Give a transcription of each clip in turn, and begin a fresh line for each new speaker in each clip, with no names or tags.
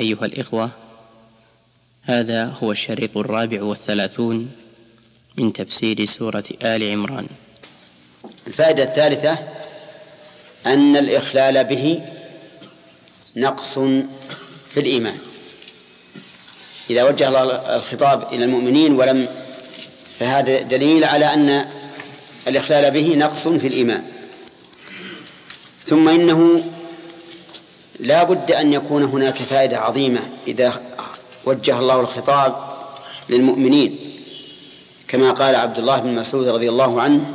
أيها الإخوة هذا هو الشريط الرابع والثلاثون من تفسير سورة آل عمران.
الفائدة الثالثة أن الإخلال به نقص في الإيمان. إذا وجه الله الخطاب إلى المؤمنين ولم فهذا دليل على أن الإخلال به نقص في الإيمان. ثم إنه لا بد أن يكون هناك فائدة عظيمة إذا وجه الله الخطاب للمؤمنين. كما قال عبد الله بن مسعود رضي الله عنه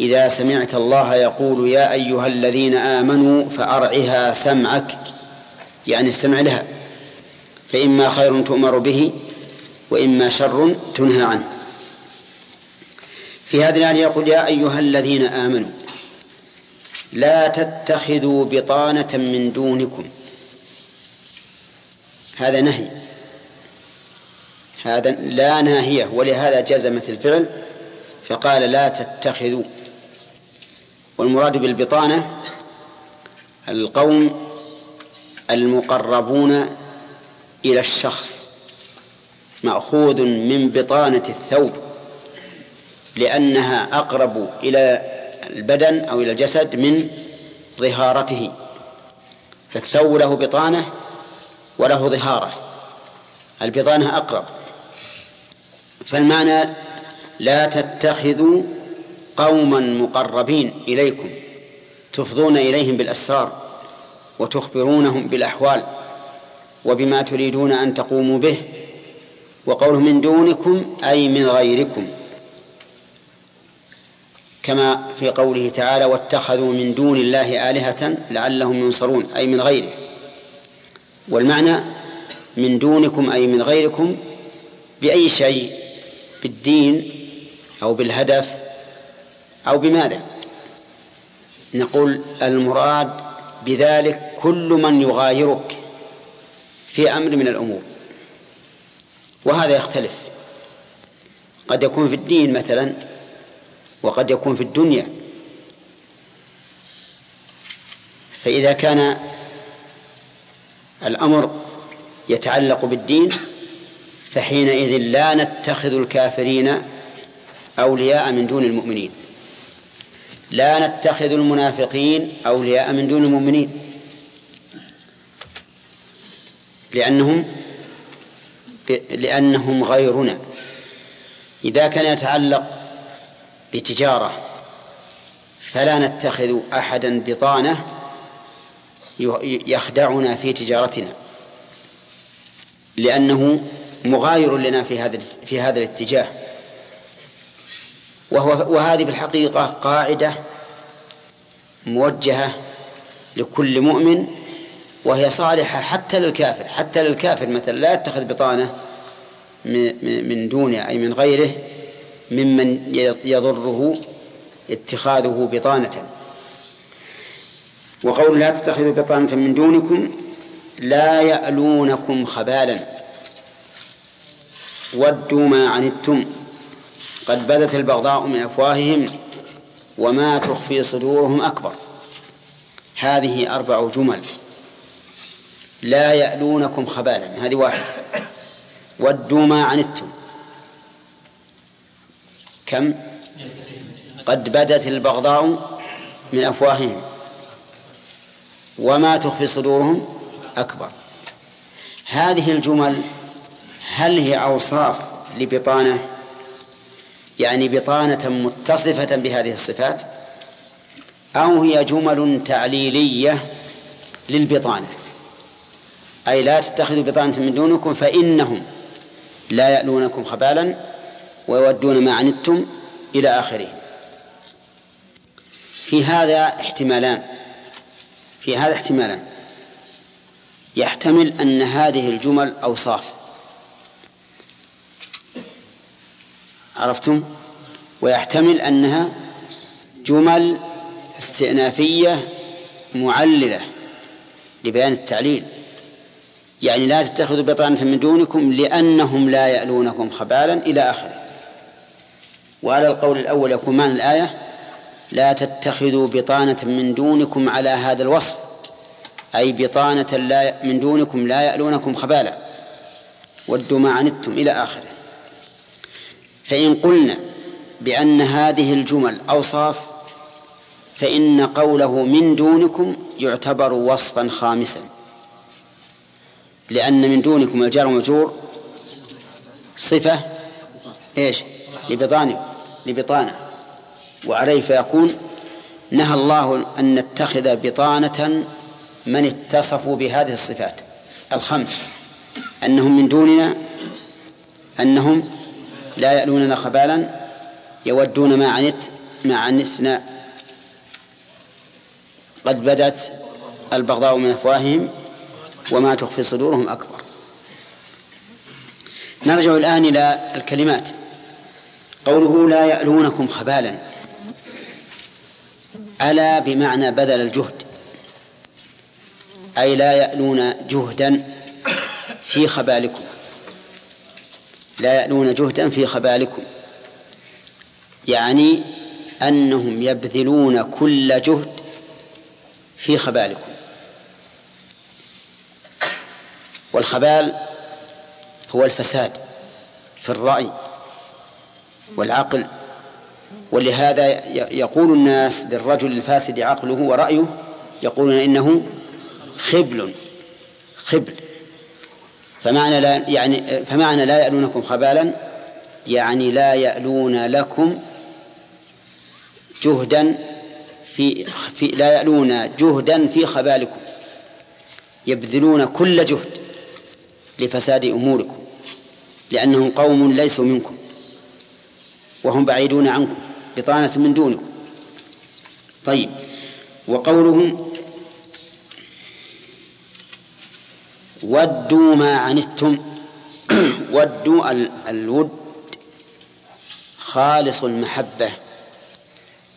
إذا سمعت الله يقول يا أيها الذين آمنوا فأرعها سمعك. يعني استمع لها. فإما خير تؤمر به وإما شر تنهى عنه. في هذه الآية يقول يا أيها الذين آمنوا لا تتخذوا بطانة من دونكم. هذا نهي. هذا لا ناهية ولهذا جزمت الفعل فقال لا تتخذوا. والمراد بالبطانة القوم المقربون إلى الشخص مأخوذ من بطانة الثوب لأنها أقرب إلى البدن أو إلى الجسد من ظهارته فالثوب له بطانة وله ظهارة. البطانة أقرب. فالمعنى لا تتخذوا قوما مقربين إليكم تفضون إليهم بالأسرار وتخبرونهم بالأحوال وبما تريدون أن تقوموا به وقوله من دونكم أي من غيركم. كما في قوله تعالى واتخذوا من دون الله آلهة لعلهم ينصرون أي من غيره والمعنى من دونكم أي من غيركم بأي شيء؟ بالدين أو بالهدف أو بماذا؟ نقول المراد بذلك كل من يغايرك في أمر من الأمور وهذا يختلف. قد يكون في الدين مثلا وقد يكون في الدنيا. فإذا كان الأمر يتعلق بالدين فحينئذ لا نتخذ الكافرين أولياء من دون المؤمنين. لا نتخذ المنافقين أولياء من دون المؤمنين. لأنهم لأنهم غيرنا. إذا كان يتعلق بتجارة فلا نتخذ أحدا بطانة يخدعنا في تجارتنا لأنه مغاير لنا في هذا في هذا الاتجاه. وهو وهذه في الحقيقة قاعدة موجهة لكل مؤمن وهي صالحة حتى للكافر حتى للكافر مثلا لا يتخذ بطانة من دونه أي من غيره ممن يضره اتخاذه بطانة. وقول لا تتخذوا بطانة من دونكم لا يألونكم خبالا. ودوا ما عنتم. قد بدت البغضاء من أفواههم وما تخفي صدورهم أكبر. هذه أربع جمل. لا يألونكم خبالا. هذه واحدة. ودوا ما عنتم. كم؟ قد بدت البغضاء من أفواههم وما تخفي صدورهم أكبر. هذه الجمل هل هي أوصاف لبطانة؟ يعني بطانة متصفة بهذه الصفات؟ أو هي جمل تعليلية للبطانة؟ أي لا تتخذوا بطانة من دونكم فإنهم لا يألونكم خبالا ويودون ما عنتم إلى آخره في هذا احتمالان. في هذا احتمالان. يحتمل أن هذه الجمل أوصاف. عرفتم؟ ويحتمل أنها جمل استئنافية معللة لبيان التعليل. يعني لا تتخذوا بطانة من دونكم لأنهم لا يألونكم خبالا إلى آخره. وعلى القول الأول يكون معنى الآية لا تتخذوا بطانة من دونكم على هذا الوصف أي بطانة لا من دونكم لا يألونكم خبالا. ودوا ما عنتم إلى آخره. فإن قلنا بأن هذه الجمل أوصاف فإن قوله من دونكم يعتبر وصفا خامسا. لأن من دونكم الجار والمجرور صفة إيش؟ لبطانه لبطانة وعليه فيكون نهى الله أن نتخذ بطانة من اتصفوا بهذه الصفات. الخمس أنهم من دوننا أنهم لا يألوننا خبالا يودون ما عنت ما عنتنا. قد بدت البغضاء من أفواههم وما تخفي صدورهم أكبر. نرجع الآن إلى الكلمات. قوله لا يألونكم خبالا. ألا بمعنى بذل الجهد. أي لا يألون جهدا في خبالكم. لا يألون جهدا في خبالكم. يعني أنهم يبذلون كل جهد في خبالكم. والخبال هو الفساد في الرأي. والعقل. ولهذا يقول الناس للرجل الفاسد عقله ورأيه يقولون إنه خبل خبل. فمعنى لا يعني فمعنى لا يألونكم خبالا يعني لا يألون لكم جهدا في, في لا يألون جهدا في خبالكم. يبذلون كل جهد لفساد أموركم لأنهم قوم ليسوا منكم. وهم بعيدون عنكم بطانة من دونكم. طيب وقولهم ودوا ما عنتم ودوا الود خالص المحبة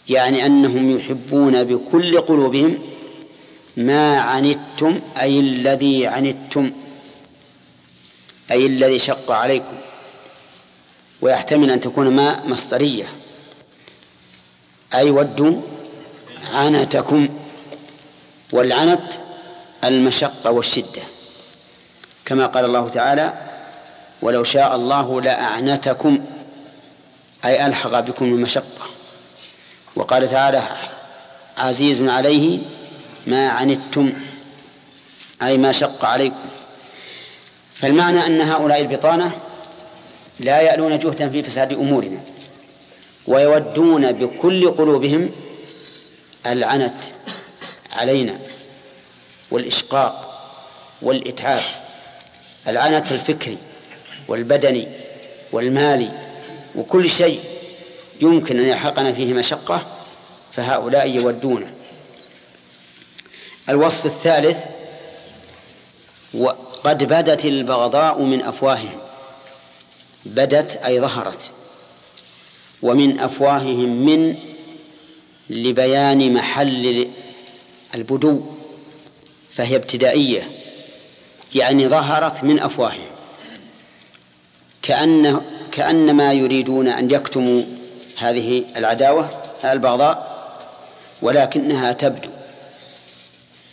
يعني أنهم يحبون بكل قلوبهم ما عنتم أي الذي عنتم أي الذي شق عليكم. ويحتمل أن تكون ما مصدرية. أي ودوا عنتكم والعنت المشقة والشدة. كما قال الله تعالى ولو شاء الله لأعنتكم أي ألحق بكم المشقة. وقال تعالى عزيز عليه ما عنتم أي ما شق عليكم. فالمعنى أن هؤلاء البطانة لا يألون جهدا في فساد أمورنا ويودون بكل قلوبهم العنت علينا والإشقاق والإتعاب العنت الفكري والبدني والمالي وكل شيء يمكن أن يلحقنا فيه مشقة فهؤلاء يودونه. الوصف الثالث وقد بدت البغضاء من أفواههم. بدت أي ظهرت. ومن أفواههم من لبيان محل البدو فهي ابتدائية يعني ظهرت من أفواههم. كأن كأنما يريدون أن يكتموا هذه العداوة البغضاء ولكنها تبدو.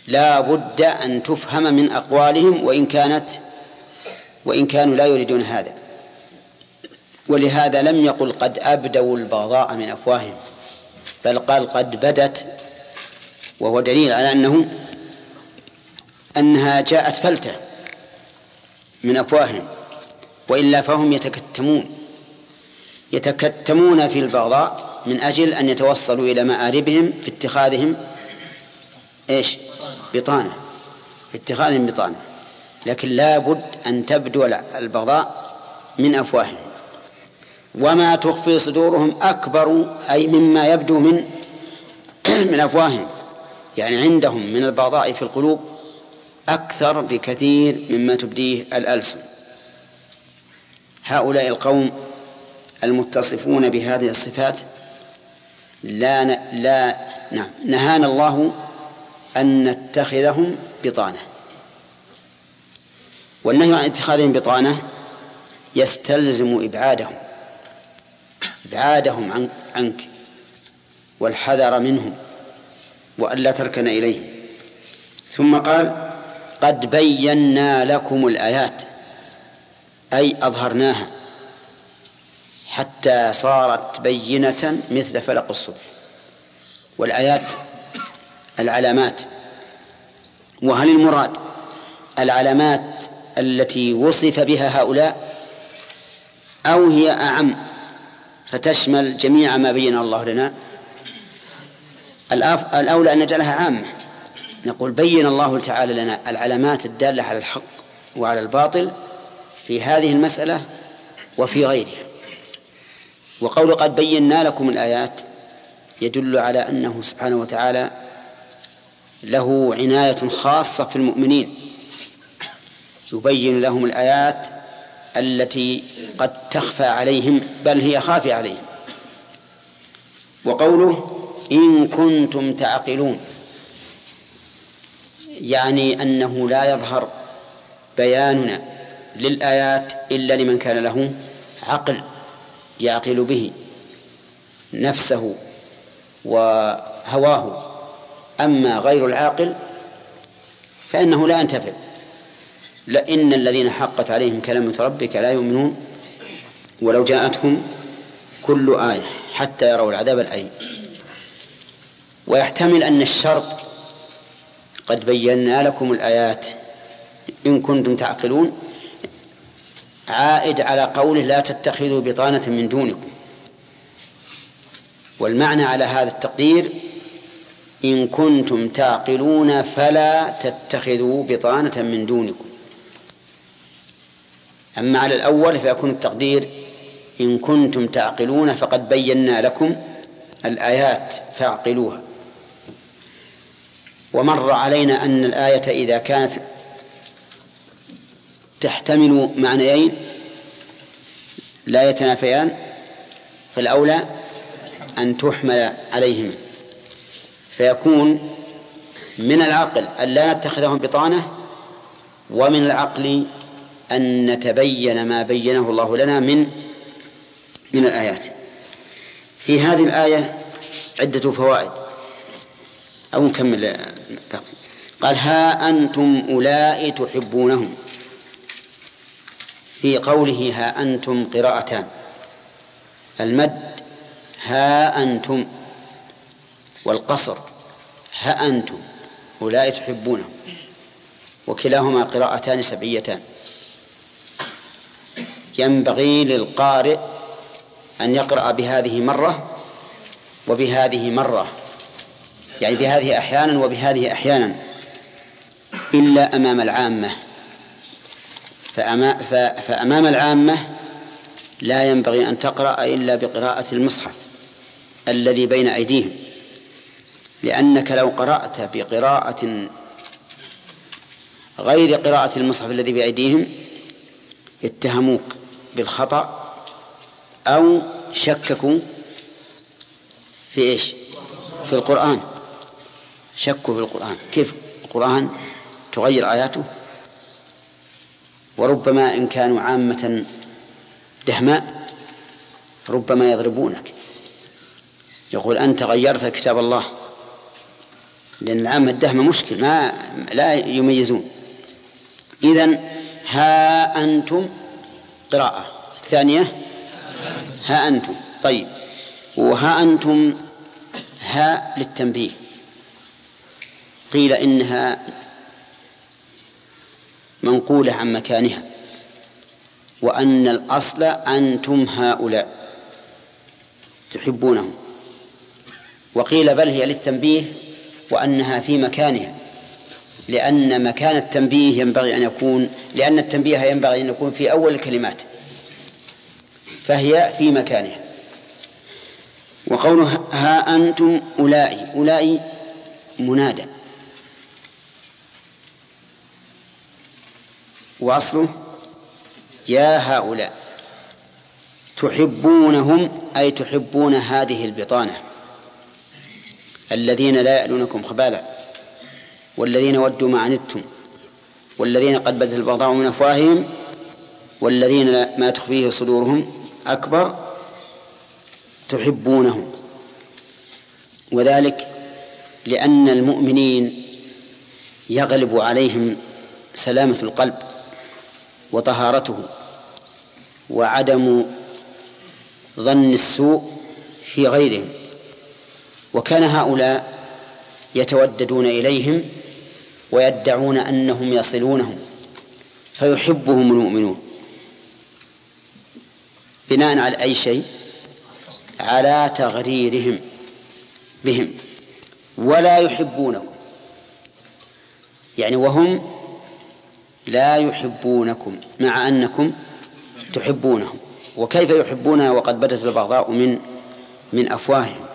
لا بد أن تفهم من أقوالهم وإن كانت وإن كانوا لا يريدون هذا. ولهذا لم يقل قد أبدوا البغضاء من أفواههم بل قال قد بدت وهو دليل على أنه أنها جاءت فلتة من أفواههم وإلا فهم يتكتمون يتكتمون في البغضاء من أجل أن يتوصلوا إلى مآربهم في اتخاذهم إيش؟ بطانة في اتخاذهم بطانة لكن لا بد أن تبدو البغضاء من أفواههم. وما تخفي صدورهم أكبر أي مما يبدو من من أفواههم يعني عندهم من البغضاء في القلوب أكثر بكثير مما تبديه الألسن. هؤلاء القوم المتصفون بهذه الصفات لا ن... لا نعم نهانا الله أن نتخذهم بطانة. والنهي عن اتخاذهم بطانة يستلزم إبعادهم. إبعادهم عن عنك والحذر منهم وألا تركن إليهم. ثم قال قد بينا لكم الآيات أي أظهرناها حتى صارت بينة مثل فلق الصبح. والآيات العلامات. وهل المراد العلامات التي وصف بها هؤلاء أو هي أعم فتشمل جميع ما بين الله لنا. الأولى أن نجعلها عامة. نقول بين الله تعالى لنا العلامات الدالة على الحق وعلى الباطل في هذه المسألة وفي غيرها. وقول قد بينا لكم الآيات يدل على أنه سبحانه وتعالى له عناية خاصة في المؤمنين. يبين لهم الآيات التي قد تخفى عليهم بل هي خافية عليهم. وقوله إن كنتم تعقلون يعني أنه لا يظهر بياننا للآيات إلا لمن كان له عقل يعقل به نفسه وهواه. أما غير العاقل فإنه لا ينتفع. لأن الذين حقت عليهم كلمة ربك لا يؤمنون ولو جاءتهم كل آية حتى يروا العذاب الأليم. ويحتمل أن الشرط قد بينا لكم الآيات إن كنتم تعقلون. عائد على قوله لا تتخذوا بطانة من دونكم. والمعنى على هذا التقدير إن كنتم تعقلون فلا تتخذوا بطانة من دونكم. أما على الأول فيكون التقدير إن كنتم تعقلون فقد بينا لكم الآيات فاعقلوها. ومر علينا أن الآية إذا كانت تحتمل معنيين لا يتنافيان فالأولى أن تحمل عليهما فيكون من العقل أن لا نتخذهم بطانة ومن العقل أن نتبين ما بينه الله لنا من من الآيات. في هذه الآية عدة فوائد. أو نكمل قال ها أنتم أولئك تحبونهم. في قوله ها أنتم قراءتان. المد ها أنتم. والقصر ها أنتم أولئك تحبونهم. وكلاهما قراءتان سبعيتان. ينبغي للقارئ أن يقرأ بهذه مرة وبهذه مرة يعني بهذه أحيانا وبهذه أحيانا إلا أمام العامة. فأمام العامة لا ينبغي أن تقرأ إلا بقراءة المصحف الذي بين أيديهم. لأنك لو قرأت بقراءة غير قراءة المصحف الذي بأيديهم اتهموك. بالخطأ أو شككوا في إيش؟ في القرآن. شكوا في القرآن. كيف القرآن تغير آياته؟ وربما إن كانوا عامة دهماء ربما يضربونك. يقول أنت غيرت كتاب الله لأن العامة الدهمة مشكل ما لا يميزون. إذن ها أنتم قراءة. الثانية ها أنتم. طيب. وها أنتم ها للتنبيه. قيل إنها منقولة عن مكانها. وأن الأصل أنتم هؤلاء. تحبونهم. وقيل بل هي للتنبيه وأنها في مكانها. لأن مكان التنبيه ينبغي أن يكون لأن التنبيه ينبغي أن يكون في أول الكلمات فهي في مكانها. وقوله ها أنتم أولئي أولئي منادى. وأصله يا هؤلاء تحبونهم أي تحبون هذه البطانة؟ الذين لا يألونكم خبالا. والذين ودوا ما عنتم والذين قد بدت البغضاء من أفواههم والذين ما تخفيه صدورهم أكبر تحبونهم. وذلك لأن المؤمنين يغلب عليهم سلامة القلب وطهارته وعدم ظن السوء في غيرهم. وكان هؤلاء يتوددون إليهم ويدعون أنهم يصلونهم فيحبهم المؤمنون. بناء على أي شيء؟ على تغريرهم بهم. ولا يحبونكم. يعني وهم لا يحبونكم مع أنكم تحبونهم. وكيف يحبونها؟ وقد بدت البغضاء من من أفواههم.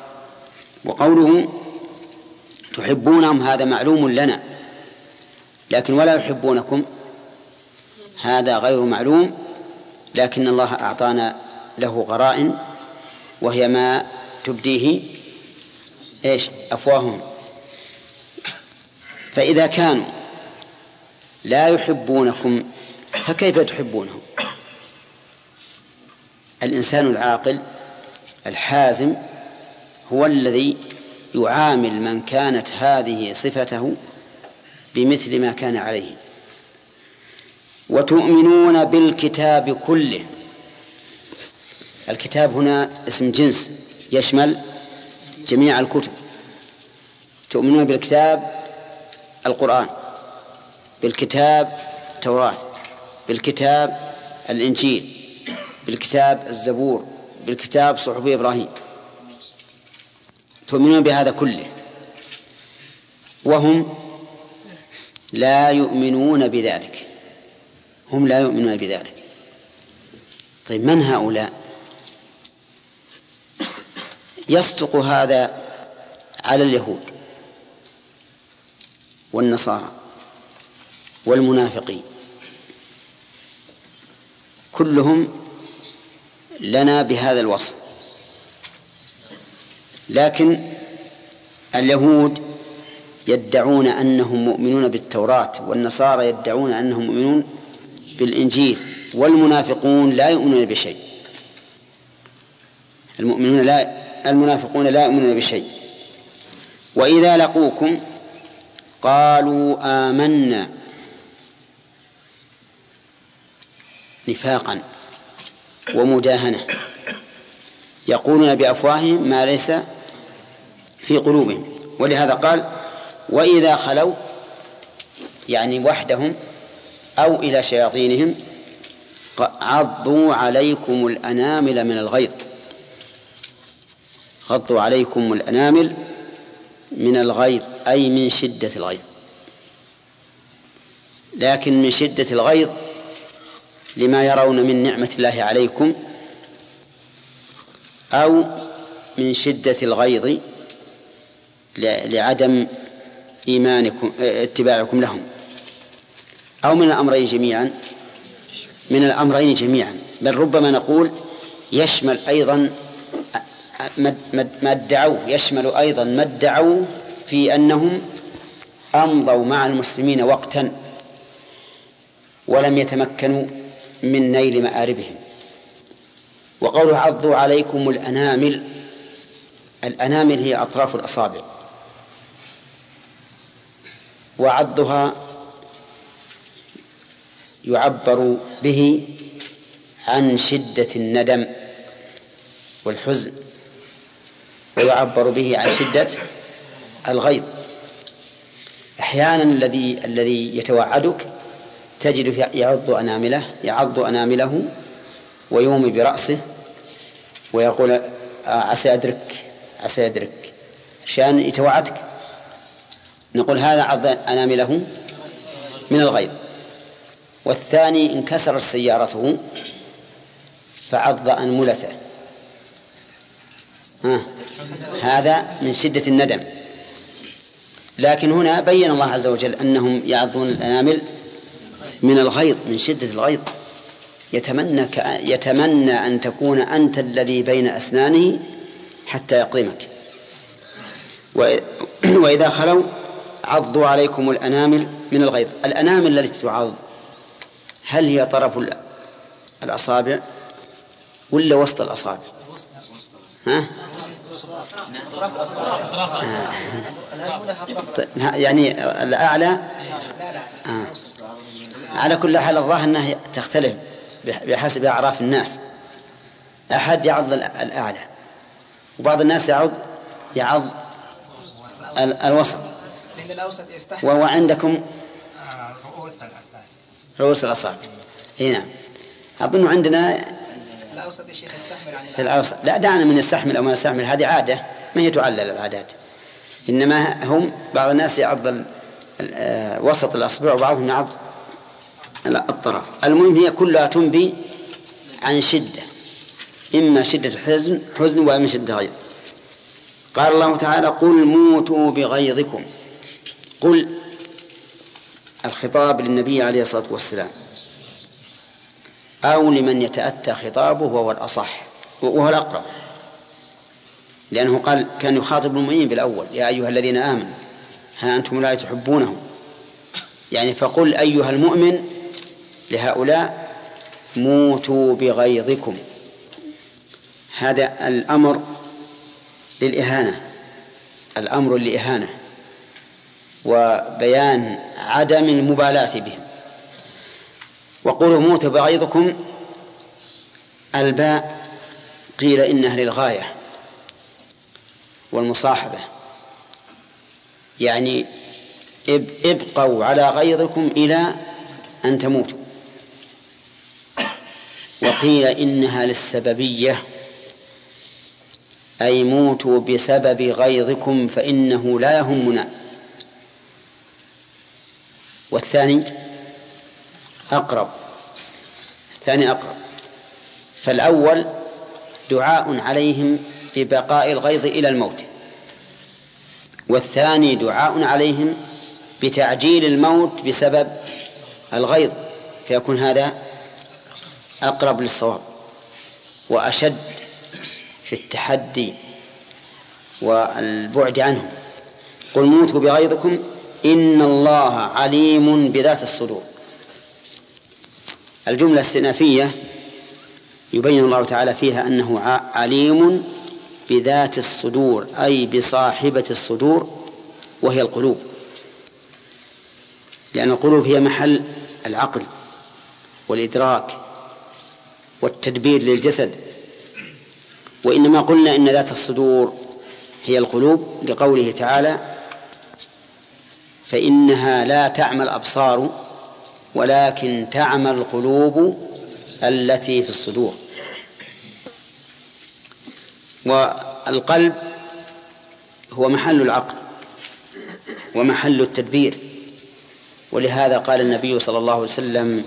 وقوله تحبونهم هذا معلوم لنا. لكن ولا يحبونكم. هذا غير معلوم لكن الله أعطانا له غرائن وهي ما تبديه إيش؟ أفواههم. فإذا كانوا لا يحبونكم فكيف تحبونهم؟ الإنسان العاقل الحازم هو الذي يعامل من كانت هذه صفته بمثل ما كان عليه. وتؤمنون بالكتاب كله. الكتاب هنا اسم جنس يشمل جميع الكتب. تؤمنون بالكتاب القرآن بالكتاب التوراة بالكتاب الإنجيل بالكتاب الزبور بالكتاب صحف إبراهيم. تؤمنون بهذا كله. وهم لا يؤمنون بذلك. هم لا يؤمنون بذلك. طيب من هؤلاء؟ يصدق هذا على اليهود والنصارى والمنافقين. كلهم لنا بهذا الوصف. لكن اليهود يدعون أنهم مؤمنون بالتوراة والنصارى يدعون أنهم مؤمنون بالإنجيل والمنافقون لا يؤمنون بشيء. المؤمنون لا المنافقون لا يؤمنون بشيء. وإذا لقوكم قالوا آمنا نفاقا ومداهنة يقولون بأفواههم ما ليس في قلوبهم. ولهذا قال وإذا خلوا يعني وحدهم أو إلى شياطينهم عضوا عليكم الأنامل من الغيظ. غضوا عليكم الأنامل من الغيظ أي من شدة الغيظ. لكن من شدة الغيظ لما يرون من نعمة الله عليكم أو من شدة الغيظ لعدم إيمانكم اتباعكم لهم. أو من الأمرين جميعا من الأمرين جميعا. بل ربما نقول يشمل أيضا ما ادعوه يشمل أيضا ما ادعوه في أنهم أمضوا مع المسلمين وقتا ولم يتمكنوا من نيل مآربهم. وقوله عضوا عليكم الأنامل الأنامل هي أطراف الأصابع. وعضها يعبر به عن شدة الندم والحزن ويعبر به عن شدة الغيظ. أحيانا الذي الذي يتوعدك تجد يعض أنامله يعض أنامله ويومي برأسه ويقول آه، عسى أدرك عسى أدرك. عشان يتوعدك. نقول هذا عض أنامله من الغيظ. والثاني انكسرت سيارته فعض أنملته. ها هذا من شدة الندم. لكن هنا بين الله عز وجل أنهم يعضون الأنامل من الغيظ من شدة الغيظ. يتمنى يتمنى أن تكون أنت الذي بين أسنانه حتى يقضمك وإذا خلوا عضوا عليكم الأنامل من الغيظ. الأنامل التي تعض هل هي طرف الأصابع ولا وسط الأصابع؟ ها؟ يعني الأعلى؟ آه. على كل حال الظاهر أنها تختلف بحسب أعراف الناس. أحد يعض الأعلى وبعض الناس يعض يعض الوسط. وهو عندكم رؤوس الأصابع اي نعم. أظن عندنا الأوسط الشيخ يستحمل عن في الأوسط. لا دعنا من يستحمل أو ما يستحمل. هذه عادة. ما هي تعلل العادات؟ إنما هم بعض الناس يعض آه، وسط الأصبع وبعضهم يعض الطرف. المهم هي كلها تنبي عن شدة. إما شدة حزن حزن وإما شدة غيظ. قال الله تعالى قل موتوا بغيظكم. قل الخطاب للنبي عليه الصلاة والسلام. أو لمن يتأتى خطابه وهو الأصح وهو الأقرب. لأنه قال كان يخاطب المؤمنين بالأول يا أيها الذين آمنوا ها أنتم لا تحبونهم يعني فقل أيها المؤمن لهؤلاء موتوا بغيظكم. هذا الأمر للإهانة الأمر للإهانة. وبيان عدم المبالاة بهم. وقولوا موت بغيظكم الباء قيل إنها للغاية والمصاحبة. يعني ابقوا على غيظكم إلى أن تموتوا. وقيل إنها للسببية. أي موتوا بسبب غيظكم فإنه لا يهمنا. والثاني أقرب. الثاني أقرب. فالأول دعاء عليهم ببقاء الغيظ إلى الموت. والثاني دعاء عليهم بتعجيل الموت بسبب الغيظ. فيكون هذا أقرب للصواب وأشد في التحدي والبعد عنهم. قل موتوا بغيظكم إن الله عليم بذات الصدور. الجملة الاستئنافية يبين الله تعالى فيها أنه عليم بذات الصدور أي بصاحبة الصدور وهي القلوب. لأن القلوب هي محل العقل والإدراك والتدبير للجسد. وإنما قلنا إن ذات الصدور هي القلوب لقوله تعالى فإنها لا تعمى الأبصار ولكن تعمى القلوب التي في الصدور. والقلب هو محل العقل ومحل التدبير. ولهذا قال النبي صلى الله عليه وسلم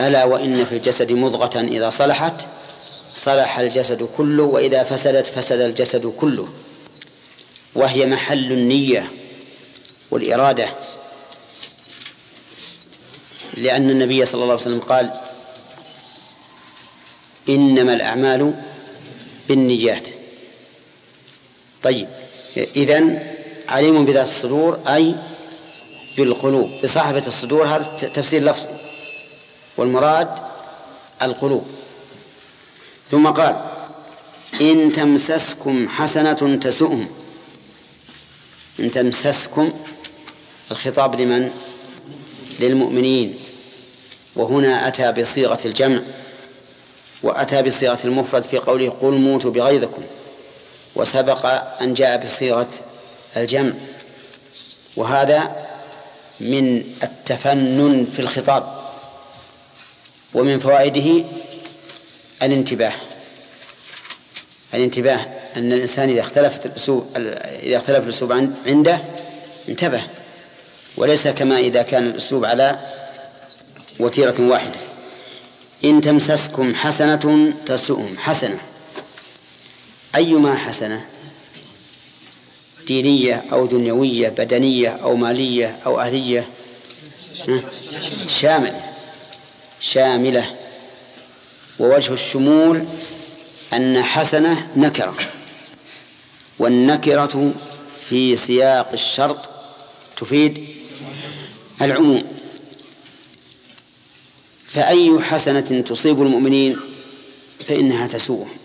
ألا وإن في الجسد مضغة إذا صلحت صلح الجسد كله وإذا فسدت فسد الجسد كله. وهي محل النية. والإرادة. لأن النبي صلى الله عليه وسلم قال إنما الأعمال بالنيات طيب إذن عليم بذات الصدور أي بالقلوب. بصاحبة الصدور هذا تفسير لفظي والمراد القلوب. ثم قال إن تمسسكم حسنة تسؤهم. إن تمسسكم الخطاب لمن؟ للمؤمنين. وهنا أتى بصيغة الجمع وأتى بصيغة المفرد في قوله قل موتوا بغيظكم. وسبق أن جاء بصيغة الجمع. وهذا من التفنن في الخطاب ومن فوائده الانتباه. الانتباه أن الإنسان إذا اختلفت إذا اختلف الأسلوب عنده انتبه. وليس كما إذا كان الأسلوب على وتيرة واحدة. إن تمسسكم حسنة تسؤهم. حسنة. أيما حسنة؟ دينية أو دنيوية بدنية أو مالية أو أهلية. شاملة. شاملة. ووجه الشمول أن حسنة نكرة. والنكرة في سياق الشرط تفيد العموم. فأي حسنة تصيب المؤمنين فإنها تسوءهم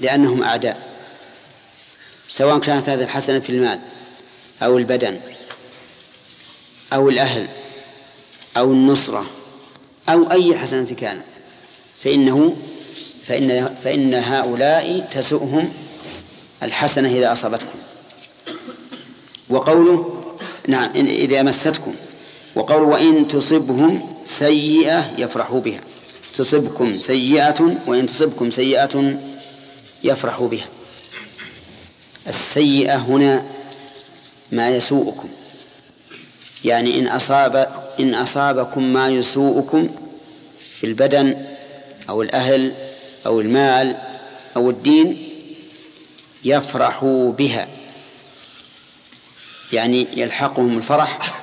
لأنهم أعداء سواء كانت هذه الحسنة في المال أو البدن أو الأهل أو النصرة أو أي حسنة كانت فإنه فإن فإن هؤلاء تسؤهم الحسنة إذا أصابتكم. وقوله نعم إذا مستكم. وقوله وإن تصبهم سيئة يفرحوا بها. تصبكم سيئة وإن تصبكم سيئة يفرحوا بها. السيئة هنا ما يسوءكم. يعني إن أصاب إن أصابكم ما يسوءكم في البدن أو الأهل أو المال أو الدين يفرحوا بها. يعني يلحقهم الفرح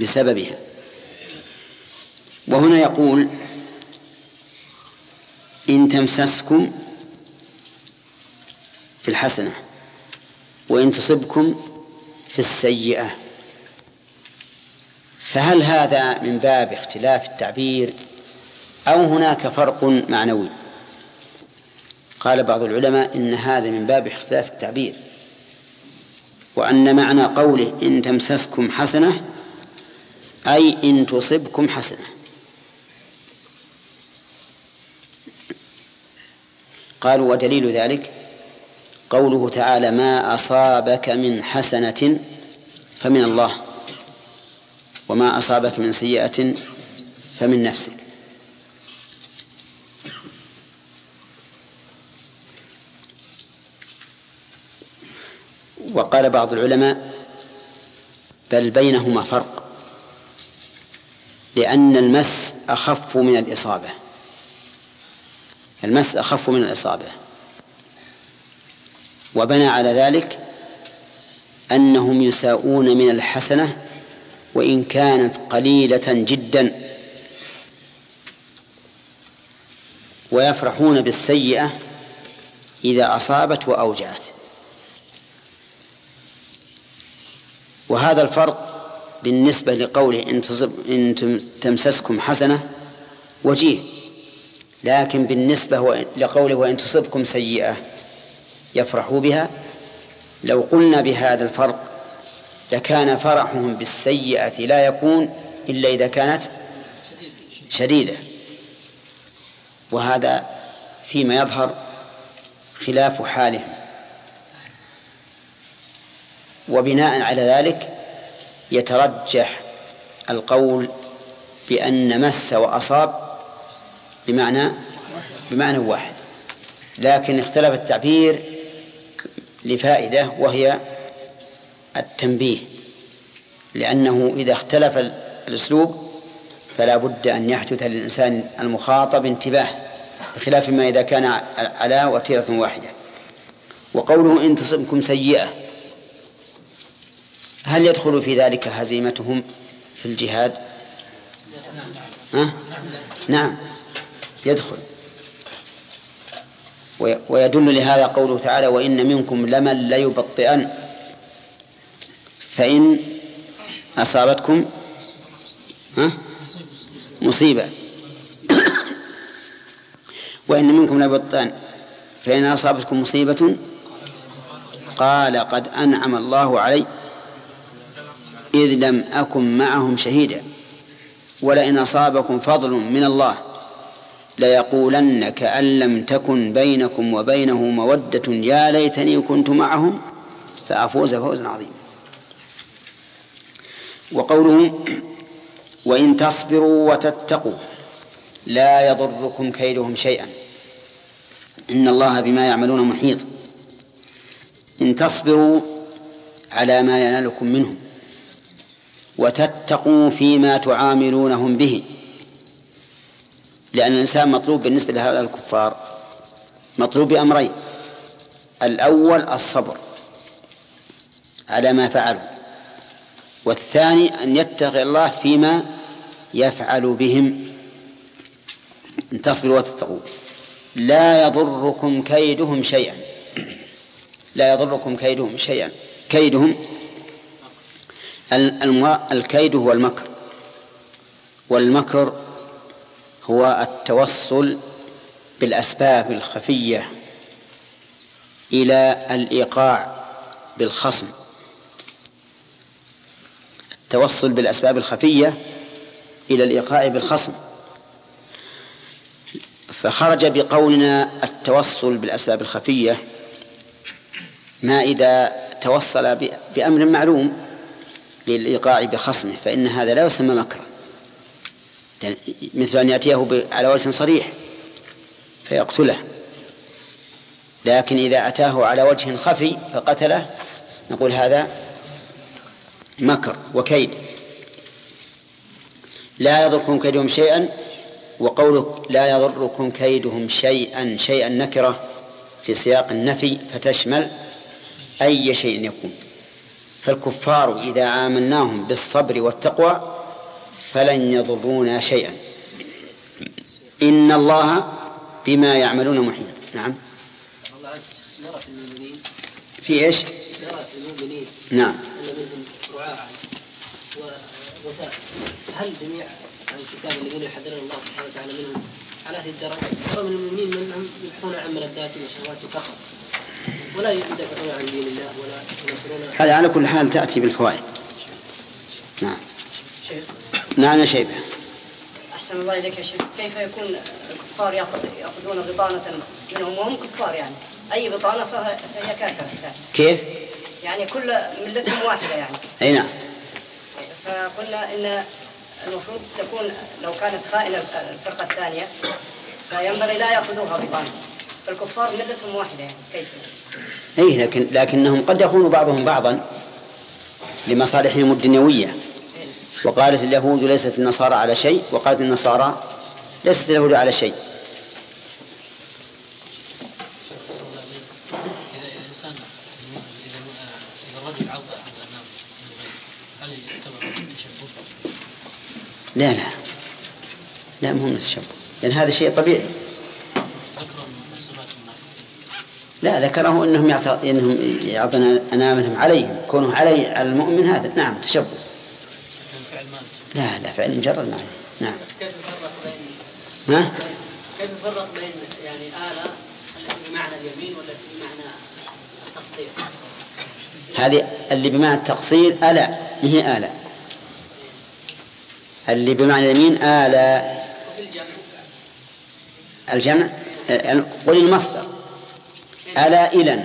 بسببها. وهنا يقول إن تمسسكم في الحسنة وإن تصبكم في السيئة. فهل هذا من باب اختلاف التعبير أو هناك فرق معنوي؟ قال بعض العلماء إن هذا من باب اختلاف التعبير. وأن معنى قوله إن تمسسكم حسنة أي إن تصبكم حسنة. قالوا ودليل ذلك؟ قوله تعالى ما أصابك من حسنة فمن الله وما أصابك من سيئة فمن نفسك. وقال بعض العلماء بل بينهما فرق لأن المس أخف من الإصابة. المس أخف من الإصابة. وبنى على ذلك أنهم يساءون من الحسنة وإن كانت قليلة جدا. ويفرحون بالسيئة إذا أصابت وأوجعت. وهذا الفرق بالنسبة لقوله إن, تصب إن تمسسكم حسنة وجيه لكن بالنسبة لقوله وإن تصبكم سيئة يفرحوا بها لو قلنا بهذا الفرق لكان فرحهم بالسيئة لا يكون إلا إذا كانت شديدة. وهذا فيما يظهر خلاف حالهم وبناء على ذلك يترجح القول بأن مس وأصاب بمعنى بمعنى واحد. لكن اختلف التعبير لفائدة وهي التنبيه. لأنه إذا اختلف الأسلوب فلا بد أن يحدث للإنسان المخاطب انتباه بخلاف ما إذا كان على وتيرة واحدة. وقوله إن تصبكم سيئة هل يدخل في ذلك هزيمتهم في الجهاد؟ ها؟ نعم يدخل. ويدل لهذا قوله تعالى وإن منكم لمن ليبطئن. فإن أصابتكم ها؟ مصيبة. وإن منكم ليبطئن. فإن أصابتكم مصيبة قال قد أنعم الله علي. إذ لم أكن معهم شهيدا. ولئن أصابكم فضل من الله ليقولن كأن لم تكن بينكم وبينه مودة يا ليتني كنت معهم فأفوز فوزا عظيما. وقوله وإن تصبروا وتتقوا لا يضركم كيدهم شيئا. إن الله بما يعملون محيط. إن تصبروا على ما ينالكم منهم. وتتقوا فيما تعاملونهم به. لأن الإنسان مطلوب بالنسبة لهؤلاء الكفار مطلوب بأمرين. الأول الصبر على ما فعلوا والثاني أن يتقي الله فيما يفعل بهم. إن تصبروا وتتقوا. لا يضركم كيدهم شيئا. لا يضركم كيدهم شيئا. كيدهم الكيد هو المكر. والمكر هو التوصل بالأسباب الخفية إلى الإيقاع بالخصم. التوصل بالأسباب الخفية إلى الإيقاع بالخصم. فخرج بقولنا التوصل بالأسباب الخفية ما إذا توصل بأمر معلوم. للإيقاع بخصمه فإن هذا لا يسمى مكرا. مثل أن يأتيه على وجه صريح فيقتله. لكن إذا أتاه على وجه خفي فقتله نقول هذا مكر وكيد. لا يضركم كيدهم شيئا وقولك لا يضركم كيدهم شيئا شيئا نكرة في سياق النفي فتشمل أي شيء يكون. فالكفار إذا عاملناهم بالصبر والتقوى فلن يضرونا شيئا. إن الله بما يعملون محيط. نعم. نرى في المؤمنين في إيش؟ نرى في المؤمنين نعم. أن منهم رعاعا هل جميع الكتاب الذين يحذرون الله سبحانه وتعالى منهم على هذه الدرجة؟ ترى من المؤمنين من يبحثون عن ملذات وشهوات فقط؟ ولا يدافعون عن دين الله ولا ينصرون هذا على كل حال تأتي بالفوائد. نعم. شيخ. نعم يا شيبة
أحسن الله إليك يا شيخ. كيف يكون الكفار يأخذون بطانة منهم وهم كفار يعني؟ أي بطانة فهي كافرة
كيف؟
يعني كل ملتهم واحدة يعني.
أي نعم.
فقلنا إن المفروض تكون لو كانت خائنة الفرقة الثانية فينبغي لا يأخذوها بطانة. فالكفار ملتهم واحدة يعني كيف؟
أي لكن لكنهم قد يكون بعضهم بعضا لمصالحهم الدنيوية. وقالت اليهود ليست النصارى على شيء وقالت النصارى ليست اليهود على شيء. لا لا. لا مو من التشبه لأن هذا شيء طبيعي. لا ذكره إنهم يعط... إنهم يعطون اناملهم عليهم كونه علي على المؤمن هذا نعم تشبه. لا لا فعل مجرد ما نعم. كيف نفرق بين ها؟ كيف نفرق بين يعني آلة التي بمعنى اليمين والتي بمعنى التقصير؟ هذه اللي بمعنى التقصير ألا ما هي آلة؟ اللي بمعنى اليمين آلة. الجمع. قل المصدر. ألا إلى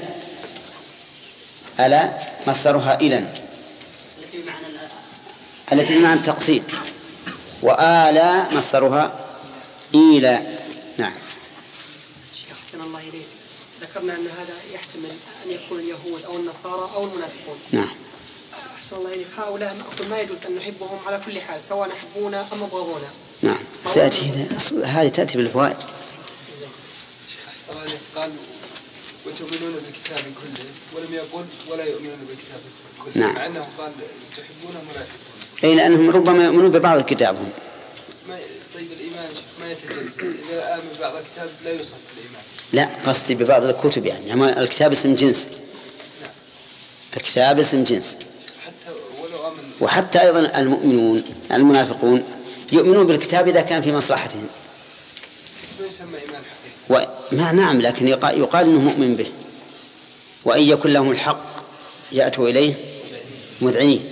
ألا. مصدرها إلى التي بمعنى التقصير. وآلا مصدرها إلى نعم.
شيخ أحسن الله إليك. ذكرنا أن هذا يحتمل أن يكون اليهود أو النصارى أو المنافقون.
نعم.
أحسن الله إليك. هؤلاء نقول ما يجوز أن نحبهم على كل حال سواء نحبونا أم يبغضونا
نعم. سأتي هذه تأتي بالفوائد.
شيخ أحسن الله إليك. قال وتؤمنون بالكتاب كله ولم يقل ولا يؤمنون بالكتاب كله. نعم. مع أنه قال تحبونهم ولا يحبونهم
أي لأنهم ربما يؤمنون ببعض كتابهم.
طيب الإيمان ما يتجزأ؟ إذا آمن ببعض الكتاب لا يوصف بالإيمان.
لا قصدي ببعض الكتب يعني. أما الكتاب اسم جنس. نعم. الكتاب اسم جنس.
حتى ولو آمن.
وحتى أيضا المؤمنون المنافقون يؤمنون بالكتاب إذا كان في مصلحتهم.
بس ما يسمى إيمان حقيقي.
وما نعم لكن يقال إنه مؤمن به. وإن يكن لهم الحق يأتوا إليه مذعنين.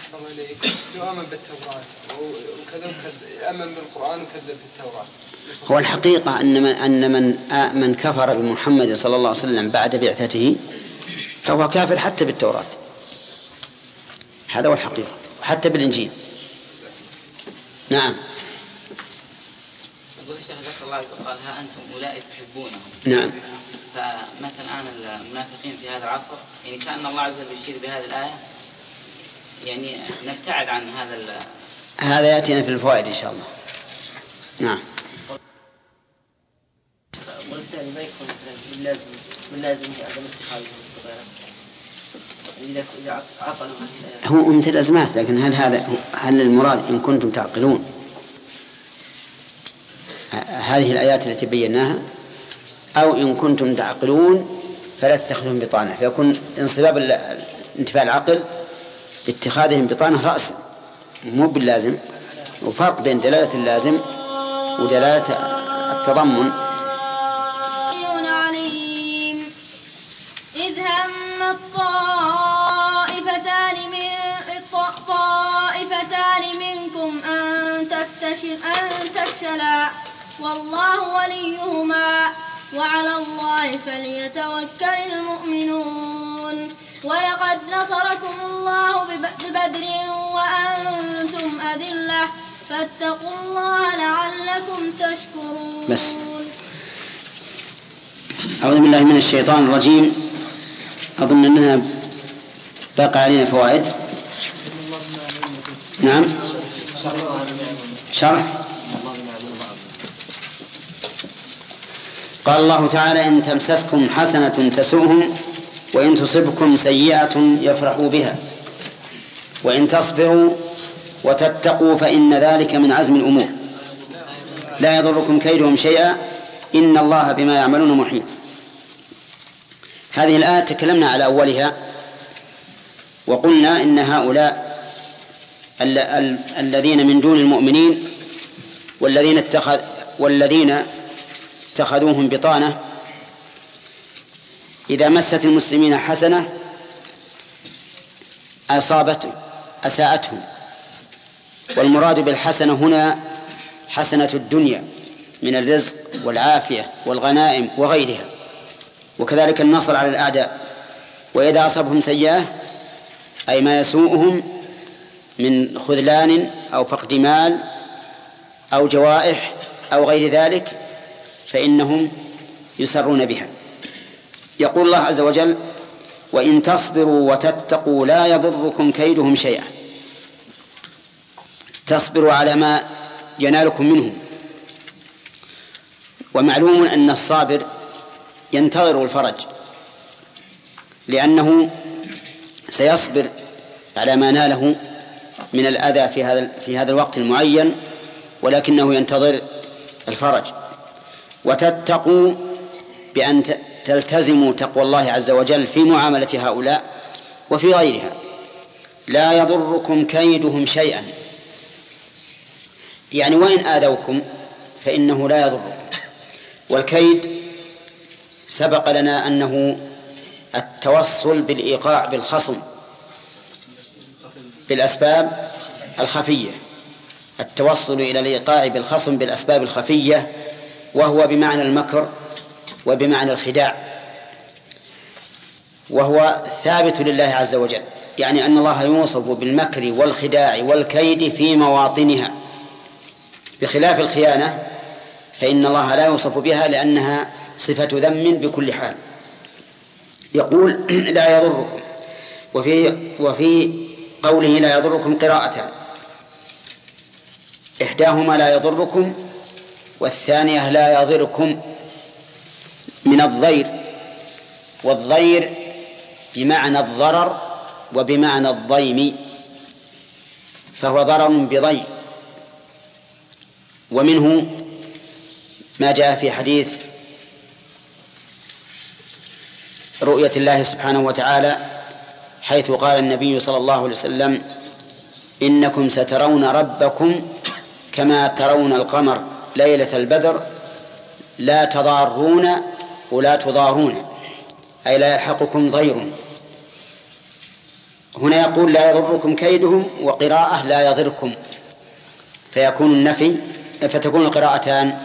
أحسن إليك. يؤمن بالتوراة وكذا بالقرآن وكذب بالتوراة.
هو الحقيقة أن من أن من من كفر بمحمد صلى الله عليه وسلم بعد بعثته فهو كافر حتى بالتوراة. هذا هو الحقيقة وحتى بالإنجيل. نعم.
يقول الشيخ ذكر الله عز وجل قال ها أنتم أولئك تحبونهم.
نعم.
فمثل الآن المنافقين في هذا العصر يعني كأن الله عز وجل يشير بهذه الآية يعني نبتعد عن هذا
هذا يأتينا في الفوائد إن شاء الله. نعم.
والثاني ما يكون مثلا من لازم من لازم عدم اتخاذهم إذا إذا عقلوا
هو متلازمات لكن هل هذا هل المراد إن كنتم تعقلون؟ هذه الآيات التي بيناها أو إن كنتم تعقلون فلا تتخذهم بطانة. فيكون انصباب انتفاع العقل باتخاذهم بطانة رأسا مو باللازم. وفرق بين دلالة اللازم ودلالة التضمن. عليم.
إذ هم الطائفتان من الطائفتان منكم أن تفشل أن تفشلا. والله وليهما وعلى الله فليتوكل المؤمنون. ولقد نصركم الله ببدر وأنتم أذلة. فاتقوا الله لعلكم تشكرون.
بس. أعوذ بالله من الشيطان الرجيم. أظن أنها باقي علينا فوائد. نعم. شرح. قال الله تعالى إن تمسسكم حسنة تسؤهم وإن تصبكم سيئة يفرحوا بها وإن تصبروا وتتقوا فإن ذلك من عزم الأمور لا يضركم كيدهم شيئا إن الله بما يعملون محيط هذه الآية تكلمنا على أولها وقلنا إن هؤلاء الذين من دون المؤمنين والذين اتخذ والذين اتخذوهم بطانة. إذا مست المسلمين حسنة أصابت أساءتهم. والمراد بالحسنة هنا حسنة الدنيا من الرزق والعافية والغنائم وغيرها. وكذلك النصر على الأعداء. وإذا أصابهم سيئة أي ما يسوءهم من خذلان أو فقد مال أو جوائح أو غير ذلك فإنهم يسرون بها. يقول الله عز وجل وإن تصبروا وتتقوا لا يضركم كيدهم شيئا. تصبروا على ما ينالكم منهم. ومعلوم أن الصابر ينتظر الفرج لأنه سيصبر على ما ناله من الأذى في هذا في هذا الوقت المعين ولكنه ينتظر الفرج. وتتقوا بأن تلتزموا تقوى الله عز وجل في معاملة هؤلاء وفي غيرها. لا يضركم كيدهم شيئا. يعني وإن آذوكم فإنه لا يضركم. والكيد سبق لنا أنه التوصل بالإيقاع بالخصم بالأسباب الخفية. التوصل إلى الإيقاع بالخصم بالأسباب الخفية وهو بمعنى المكر وبمعنى الخداع وهو ثابت لله عز وجل يعني أن الله يوصف بالمكر والخداع والكيد في مواطنها. بخلاف الخيانة فإن الله لا يوصف بها لأنها صفة ذم بكل حال. يقول لا يضركم وفي وفي قوله لا يضركم قراءتان. إحداهما لا يضركم والثانية لا يضركم من الضير والضير بمعنى الضرر وبمعنى الضيم فهو ضرر بضيم ومنه ما جاء في حديث رؤية الله سبحانه وتعالى حيث قال النبي صلى الله عليه وسلم إنكم سترون ربكم كما ترون القمر. ليلة البدر لا تضارون ولا تضارون أي لا يلحقكم ضير. هنا يقول لا يضركم كيدهم وقراءة لا يضركم فيكون النفي فتكون القراءتان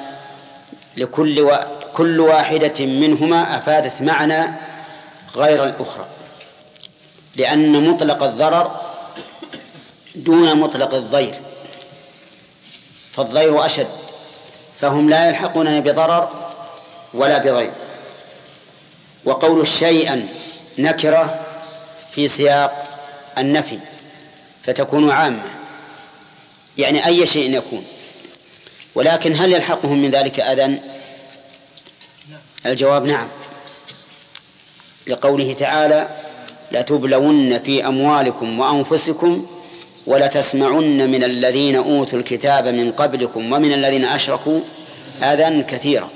لكل و... كل واحدة منهما أفادت معنى غير الأخرى. لأن مطلق الضرر دون مطلق الضير فالضير أشد. فهم لا يلحقون بضرر ولا بضير. وقول شيئا نكرة في سياق النفي فتكون عامة. يعني أي شيء يكون. ولكن هل يلحقهم من ذلك أذى؟ الجواب نعم. لقوله تعالى لتبلون في أموالكم وأنفسكم ولتسمعن من الذين أوتوا الكتاب من قبلكم ومن الذين أشركوا أذى كثيرا.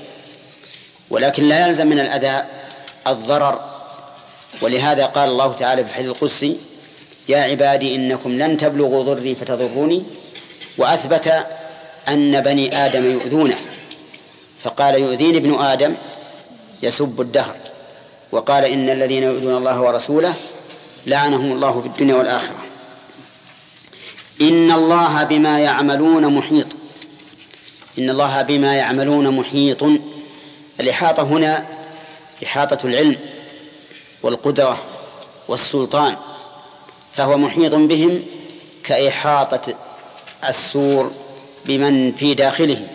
ولكن لا يلزم من الأذى الضرر. ولهذا قال الله تعالى في الحديث القدسي يا عبادي إنكم لن تبلغوا ضري فتضروني وأثبت أن بني آدم يؤذونه. فقال يؤذيني ابن آدم؟ يسب الدهر. وقال إن الذين يؤذون الله ورسوله لعنهم الله في الدنيا والآخرة. إن الله بما يعملون محيط. إن الله بما يعملون محيط. الإحاطة هنا إحاطة العلم والقدرة والسلطان فهو محيط بهم كإحاطة السور بمن في داخله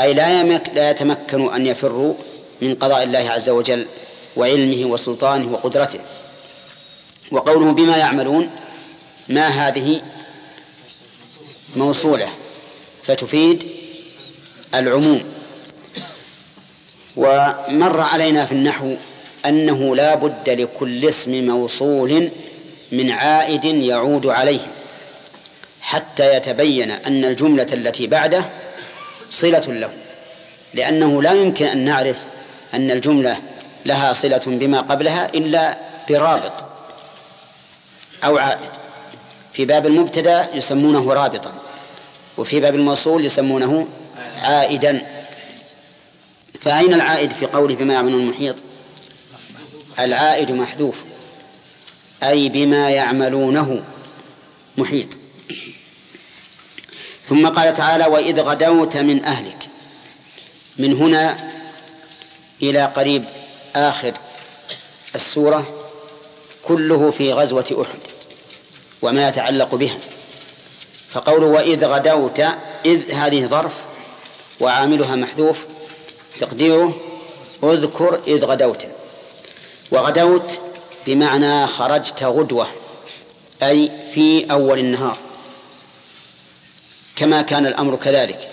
أي لا لا يتمكن أن يفروا من قضاء الله عز وجل وعلمه وسلطانه وقدرته. وقوله بما يعملون ما هذه موصولة فتفيد العموم. ومر علينا في النحو أنه لا بد لكل اسم موصول من عائد يعود عليه حتى يتبين أن الجملة التي بعده صلة له لأنه لا يمكن أن نعرف أن الجملة لها صلة بما قبلها إلا برابط أو عائد. في باب المبتدأ يسمونه رابطا وفي باب الموصول يسمونه عائدا. فأين العائد في قوله بما يعملون المحيط؟ العائد محذوف أي بما يعملونه محيط. ثم قال تعالى وإذ غدوت من أهلك. من هنا إلى قريب آخر السورة كله في غزوة أحد. وما يتعلق بها. فقوله وإذ غدوت إذ هذه ظرف وعاملها محذوف تقديره اذكر إذ غدوت. وغدوت بمعنى خرجت غدوة أي في أول النهار. كما كان الأمر كذلك.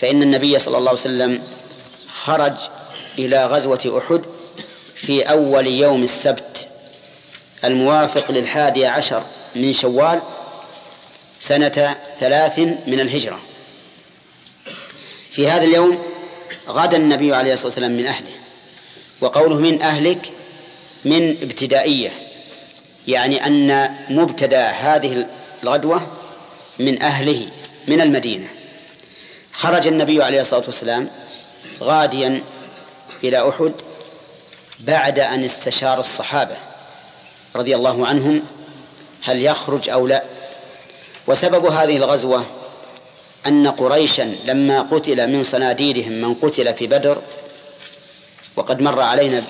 فإن النبي صلى الله عليه وسلم خرج إلى غزوة أحد في أول يوم السبت الموافق للحادي عشر من شوال سنة ثلاث من الهجرة. في هذا اليوم غدا النبي عليه الصلاة والسلام من أهله وقوله من أهلك من ابتدائية يعني أن مبتدأ هذه الغدوة من أهله من المدينة. خرج النبي عليه الصلاة والسلام غاديا إلى أحد بعد أن استشار الصحابة رضي الله عنهم هل يخرج أو لا. وسبب هذه الغزوة أن قريشا لما قتل من صناديدهم من قتل في بدر وقد مر علينا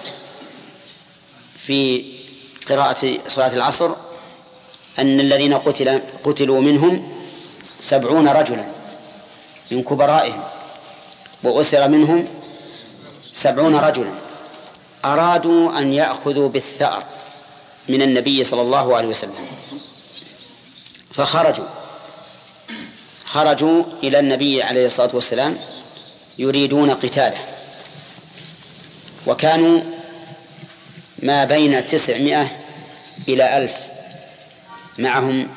في قراءة صلاة العصر أن الذين قتل قتلوا منهم سبعون رجلا من كبرائهم وأسر منهم سبعون رجلا. أرادوا أن يأخذوا بالثأر. من النبي صلى الله عليه وسلم. فخرجوا. خرجوا إلى النبي عليه الصلاة والسلام يريدون قتاله. وكانوا ما بين تسعمائة إلى ألف. معهم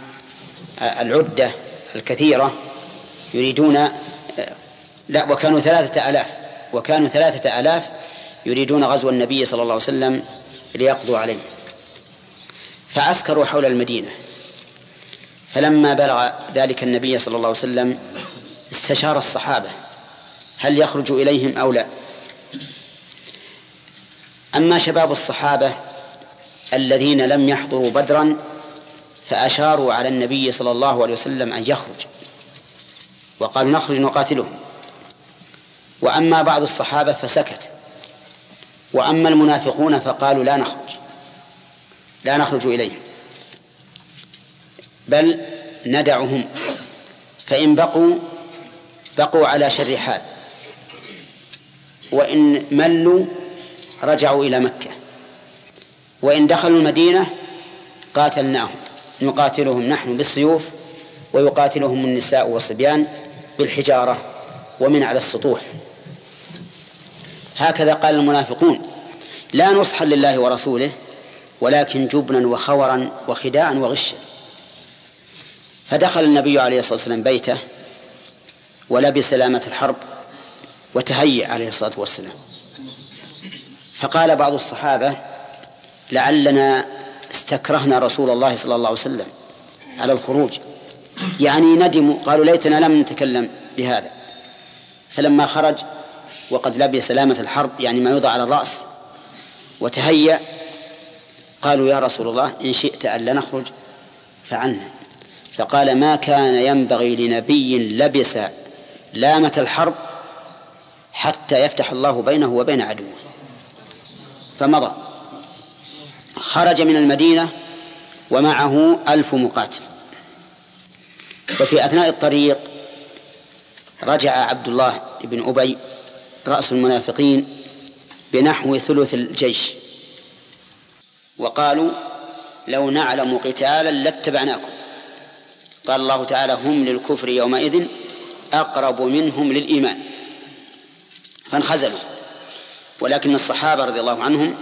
العدة الكثيرة يريدون لا وكانوا ثلاثة آلاف. وكانوا ثلاثة آلاف يريدون غزو النبي صلى الله عليه وسلم ليقضوا عليه. فعسكروا حول المدينة. فلما بلغ ذلك النبي صلى الله عليه وسلم استشار الصحابة هل يخرج إليهم أو لا. أما شباب الصحابة الذين لم يحضروا بدرا فأشاروا على النبي صلى الله عليه وسلم أن يخرج. وقالوا نخرج نقاتلهم. وأما بعض الصحابة فسكت. وأما المنافقون فقالوا لا نخرج. لا نخرج إليهم بل ندعهم. فإن بقوا بقوا على شر حال. وإن ملوا رجعوا إلى مكة. وإن دخلوا المدينة قاتلناهم. نقاتلهم نحن بالسيوف ويقاتلهم النساء والصبيان بالحجارة ومن على السطوح. هكذا قال المنافقون. لا نصحا لله ورسوله ولكن جبنا وخورا وخداعا وغشا. فدخل النبي عليه الصلاة والسلام بيته ولبس سلامة الحرب وتهيأ عليه الصلاة والسلام. فقال بعض الصحابة لعلنا استكرهنا رسول الله صلى الله عليه وسلم على الخروج. يعني ندموا قالوا ليتنا لم نتكلم بهذا. فلما خرج وقد لبس سلامة الحرب يعني ما يوضع على الرأس وتهيأ قالوا يا رسول الله إن شئت أن نخرج فعلنا. فقال ما كان ينبغي لنبي لبس لامة الحرب حتى يفتح الله بينه وبين عدوه. فمضى. خرج من المدينة ومعه ألف مقاتل. وفي أثناء الطريق رجع عبد الله بن أبي رأس المنافقين بنحو ثلث الجيش. وقالوا لو نعلم قتالا لاتبعناكم. قال الله تعالى هم للكفر يومئذ أقرب منهم للإيمان. فانخزلوا. ولكن الصحابة رضي الله عنهم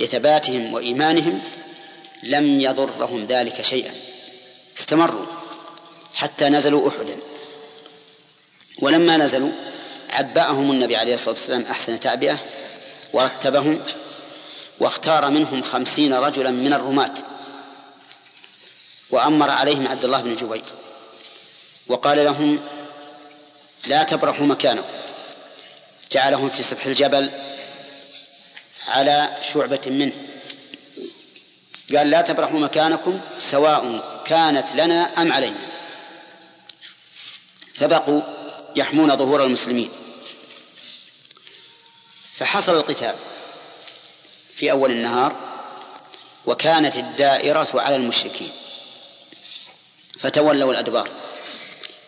لثباتهم وإيمانهم لم يضرهم ذلك شيئا. استمروا حتى نزلوا أحدا. ولما نزلوا عبأهم النبي عليه الصلاة والسلام أحسن تعبئة ورتبهم واختار منهم خمسين رجلا من الرماة. وأمر عليهم عبد الله بن جبير. وقال لهم لا تبرحوا مكانكم. جعلهم في سفح الجبل على شعبة منه. قال لا تبرحوا مكانكم سواء كانت لنا أم علينا. فبقوا يحمون ظهور المسلمين. فحصل القتال. في أول النهار وكانت الدائرة على المشركين فتولوا الأدبار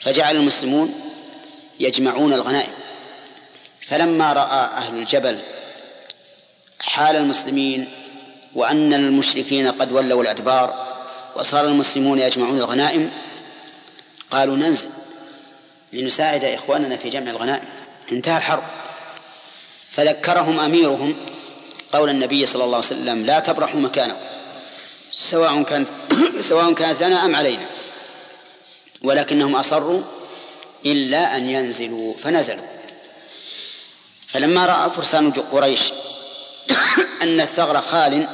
فجعل المسلمون يجمعون الغنائم. فلما رأى أهل الجبل حال المسلمين وأن المشركين قد ولوا الأدبار وصار المسلمون يجمعون الغنائم قالوا ننزل لنساعد إخواننا في جمع الغنائم. انتهى الحرب. فذكرهم أميرهم قول النبي صلى الله عليه وسلم لا تبرحوا مكانكم سواء كانت سواء كانت لنا أم علينا ولكنهم أصروا إلا أن ينزلوا فنزلوا. فلما رأى فرسان قريش أن الثغر خال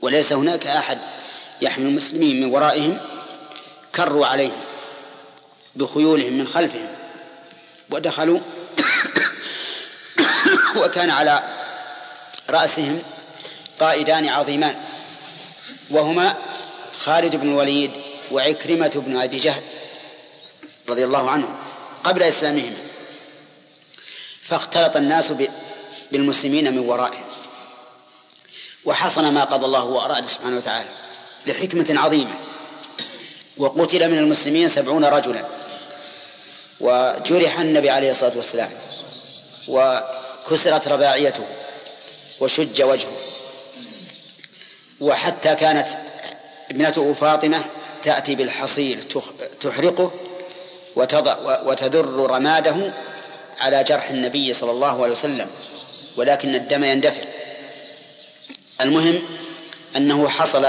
وليس هناك أحد يحمي المسلمين من ورائهم كروا عليهم بخيولهم من خلفهم ودخلوا وكان على رأسهم قائدان عظيمان وهما خالد بن الوليد وعكرمة بن أبي جهل رضي الله عنهم قبل إسلامهم فاختلط الناس بالمسلمين من ورائهم وحصل ما قضى الله وأراد سبحانه وتعالى لحكمة عظيمة وقتل من المسلمين سبعون رجلا وجرح النبي عليه الصلاة والسلام وكسرت رباعيته. وشج وجهه. وحتى كانت ابنته فاطمة تأتي بالحصير تحرقه وتضع وتذر رماده على جرح النبي صلى الله عليه وسلم ولكن الدم يندفع. المهم أنه حصل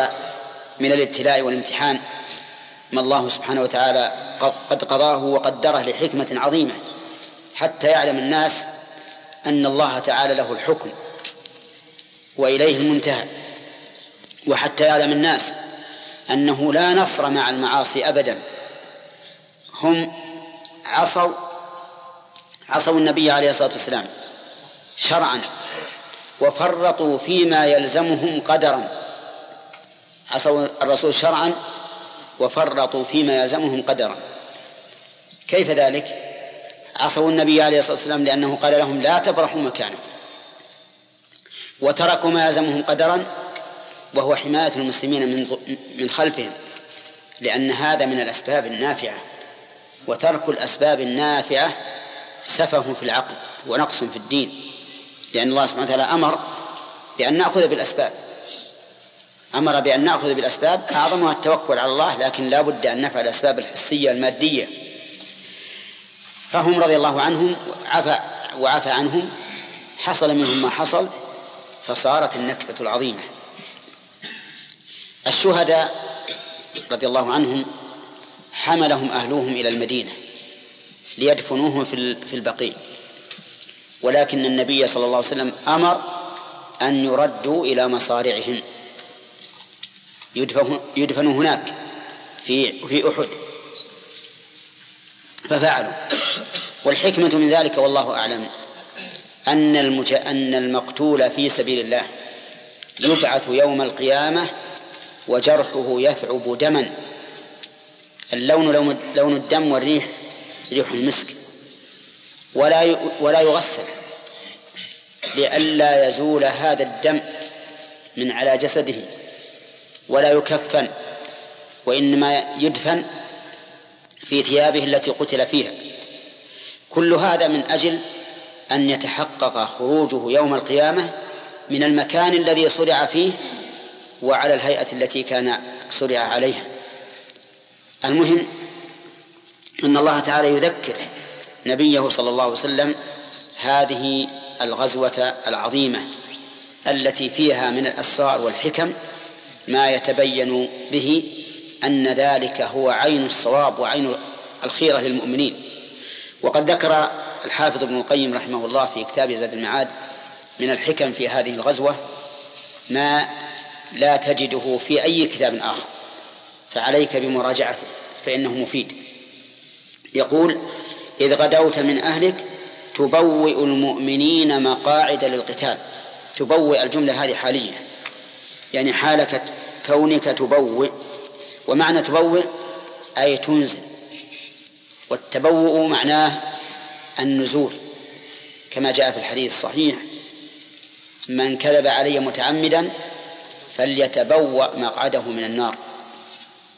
من الابتلاء والامتحان ما الله سبحانه وتعالى قد قضاه وقدره لحكمة عظيمة حتى يعلم الناس أن الله تعالى له الحكم. وإليه المنتهى. وحتى يعلم الناس أنه لا نصر مع المعاصي أبدا. هم عصوا عصوا النبي عليه الصلاة والسلام شرعا وفرطوا فيما يلزمهم قدرا. عصوا الرسول شرعا وفرطوا فيما يلزمهم قدرا. كيف ذلك؟ عصوا النبي عليه الصلاة والسلام لأنه قال لهم لا تبرحوا مكانكم. وتركوا ما يلزمهم قدرا وهو حماية المسلمين من من خلفهم لأن هذا من الأسباب النافعة. وترك الأسباب النافعة سفه في العقل ونقص في الدين لأن الله سبحانه وتعالى أمر بأن نأخذ بالأسباب. أمر بأن نأخذ بالأسباب أعظمها التوكل على الله لكن لا بد أن نفعل الأسباب الحسية المادية. فهم رضي الله عنهم عفى وعفى عنهم حصل منهم ما حصل. فصارت النكبة العظيمة. الشهداء رضي الله عنهم حملهم أهلوهم إلى المدينة ليدفنوهم في البقيع. ولكن النبي صلى الله عليه وسلم أمر أن يردوا إلى مصارعهم. يدفنوا هناك في أحد. ففعلوا. والحكمة من ذلك والله أعلم. أن المج... أن المقتول في سبيل الله يبعث يوم القيامة وجرحه يثعب دما. اللون لون, لون الدم والريح ريح المسك. ولا ولا يغسل لئلا يزول هذا الدم من على جسده. ولا يكفن وإنما يدفن في ثيابه التي قتل فيها. كل هذا من أجل أن يتحقق خروجه يوم القيامة من المكان الذي صرع فيه وعلى الهيئة التي كان صرع عليها. المهم أن الله تعالى يذكر نبيه صلى الله عليه وسلم هذه الغزوة العظيمة التي فيها من الأسرار والحكم ما يتبين به أن ذلك هو عين الصواب وعين الخيرة للمؤمنين. وقد ذكر الحافظ ابن القيم رحمه الله في كتاب زاد المعاد من الحكم في هذه الغزوة ما لا تجده في أي كتاب آخر. فعليك بمراجعته فإنه مفيد. يقول إذ غدوت من أهلك تبوئ المؤمنين مقاعد للقتال. تبوئ الجملة هذه حالية. يعني حالك كونك تبوئ. ومعنى تبوئ أي تنزل. والتبوؤ معناه النزول كما جاء في الحديث الصحيح من كذب علي متعمدا فليتبوأ مقعده من النار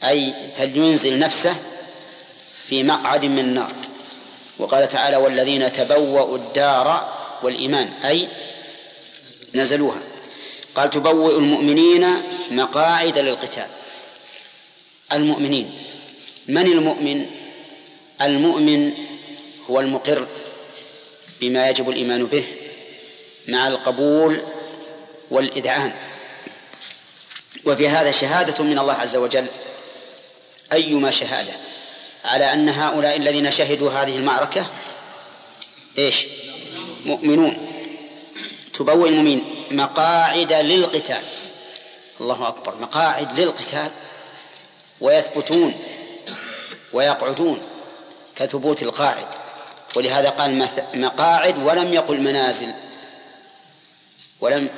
أي فلينزل نفسه في مقعد من النار. وقال تعالى والذين تبوأوا الدار والإيمان أي نزلوها. قال تبوئ المؤمنين مقاعد للقتال. المؤمنين من المؤمن؟ المؤمن هو المقر بما يجب الإيمان به مع القبول والإذعان. وفي هذا شهادة من الله عز وجل أيما شهادة؟ على أن هؤلاء الذين شهدوا هذه المعركة إيش؟ مؤمنون. تبوئ المؤمنين. مقاعد للقتال. الله أكبر. مقاعد للقتال. ويثبتون ويقعدون كثبوت القاعد. ولهذا قال مقاعد ولم يقل منازل. ولم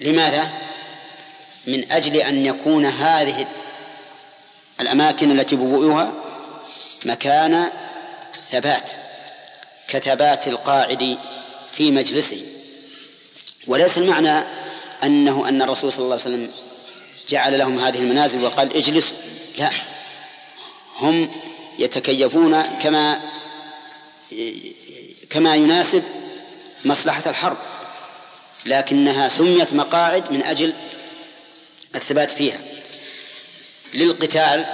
لماذا؟ من أجل أن يكون هذه الأماكن التي بوئوها مكان ثبات كثبات القاعد في مجلسه. وليس المعنى أنه أن الرسول صلى الله عليه وسلم جعل لهم هذه المنازل وقال اجلسوا. لا. هم يتكيفون كما كما يناسب مصلحة الحرب لكنها سميت مقاعد من أجل الثبات فيها. للقتال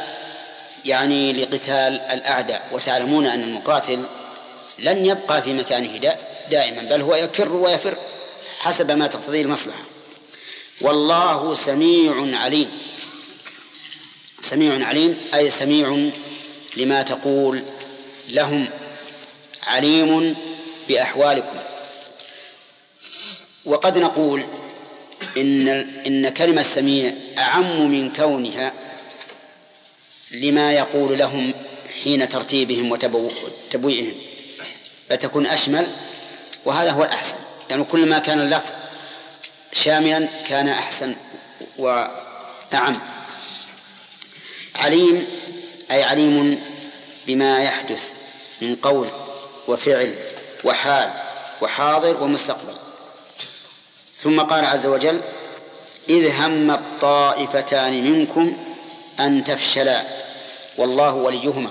يعني لقتال الأعداء وتعلمون أن المقاتل لن يبقى في مكانه دائما بل هو يكر ويفر حسب ما تقتضيه المصلحة. والله سميع عليم. سميع عليم أي سميع لما تقول لهم. عليم بأحوالكم. وقد نقول إن إن كلمة سميع أعم من كونها لما يقول لهم حين ترتيبهم وتبويئهم فتكون أشمل وهذا هو الأحسن. يعني كل ما كان اللفظ شاملا كان أحسن وأعم. عليم أي عليم بما يحدث من قول وفعل وحال وحاضر ومستقبل. ثم قال عز وجل إذ هم الطائفتان منكم أن تفشلا والله وليهما.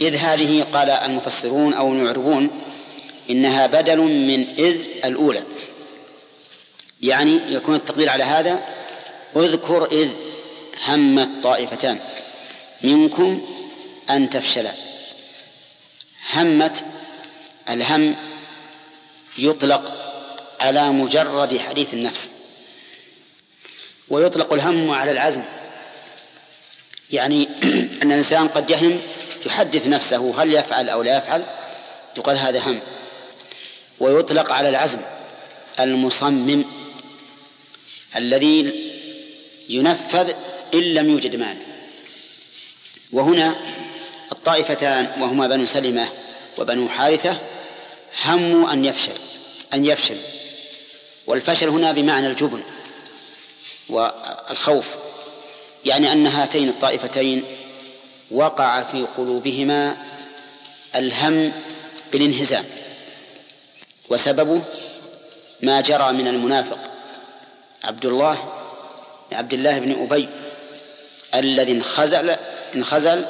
إذ هذه قال المفسرون أو المعربون إنها بدل من إذ الأولى. يعني يكون التقدير على هذا اذكر إذ همت طائفتان منكم أن تفشلا. همت الهم يطلق على مجرد حديث النفس ويطلق الهم على العزم. يعني أن الإنسان قد يهم يحدث نفسه هل يفعل أو لا يفعل يقال هذا هم. ويطلق على العزم المصمم الذي ينفذ إن لم يوجد مانع. وهنا الطائفتان وهما بنو سلمة وبنو حارثة هموا أن يفشل أن يفشل. والفشل هنا بمعنى الجبن والخوف يعني أن هاتين الطائفتين وقع في قلوبهما الهم بالانهزام. وسببه ما جرى من المنافق عبد الله عبد الله بن أبي الذي انخزل انخزل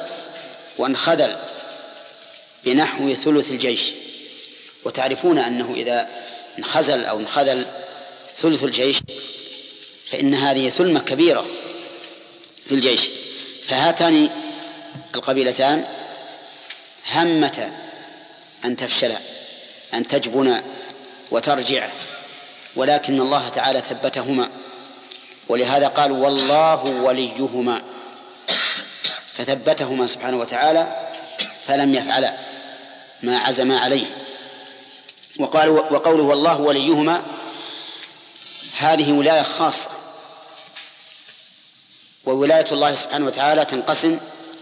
وانخذل بنحو ثلث الجيش. وتعرفون أنه إذا انخزل أو انخذل ثلث الجيش فإن هذه ثلمة كبيرة في الجيش فهاتان القبيلتان همتا أن تفشلا أن تجبنا وترجع. ولكن الله تعالى ثبتهما ولهذا قال والله وليهما. فثبتهما سبحانه وتعالى فلم يفعلا ما عزم عليه. وقال وقوله والله وليهما هذه ولاية خاصة. وولاية الله سبحانه وتعالى تنقسم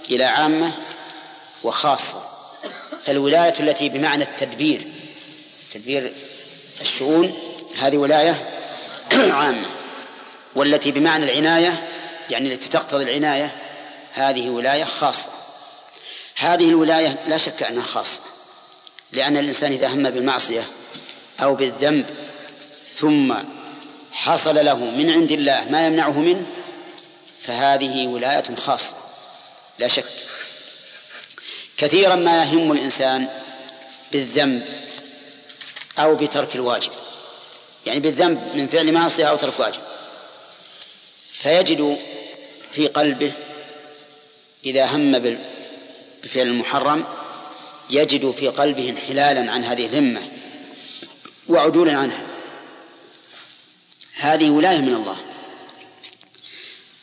إلى عامة وخاصة. فالولاية التي بمعنى التدبير تدبير الشؤون هذه ولاية عامة. والتي بمعنى العناية يعني التي تقتضي العناية هذه ولاية خاصة. هذه الولاية لا شك أنها خاصة لأن الإنسان إذا هم بالمعصية أو بالذنب ثم حصل له من عند الله ما يمنعه منه فهذه ولاية خاصة لا شك. كثيرا ما يهم الإنسان بالذنب أو بترك الواجب يعني بالذنب من فعل معصية أو ترك واجب. فيجد في قلبه إذا هم بفعل المحرم يجد في قلبه انحلالا عن هذه الهمة وعدولا عنها. هذه ولاية من الله.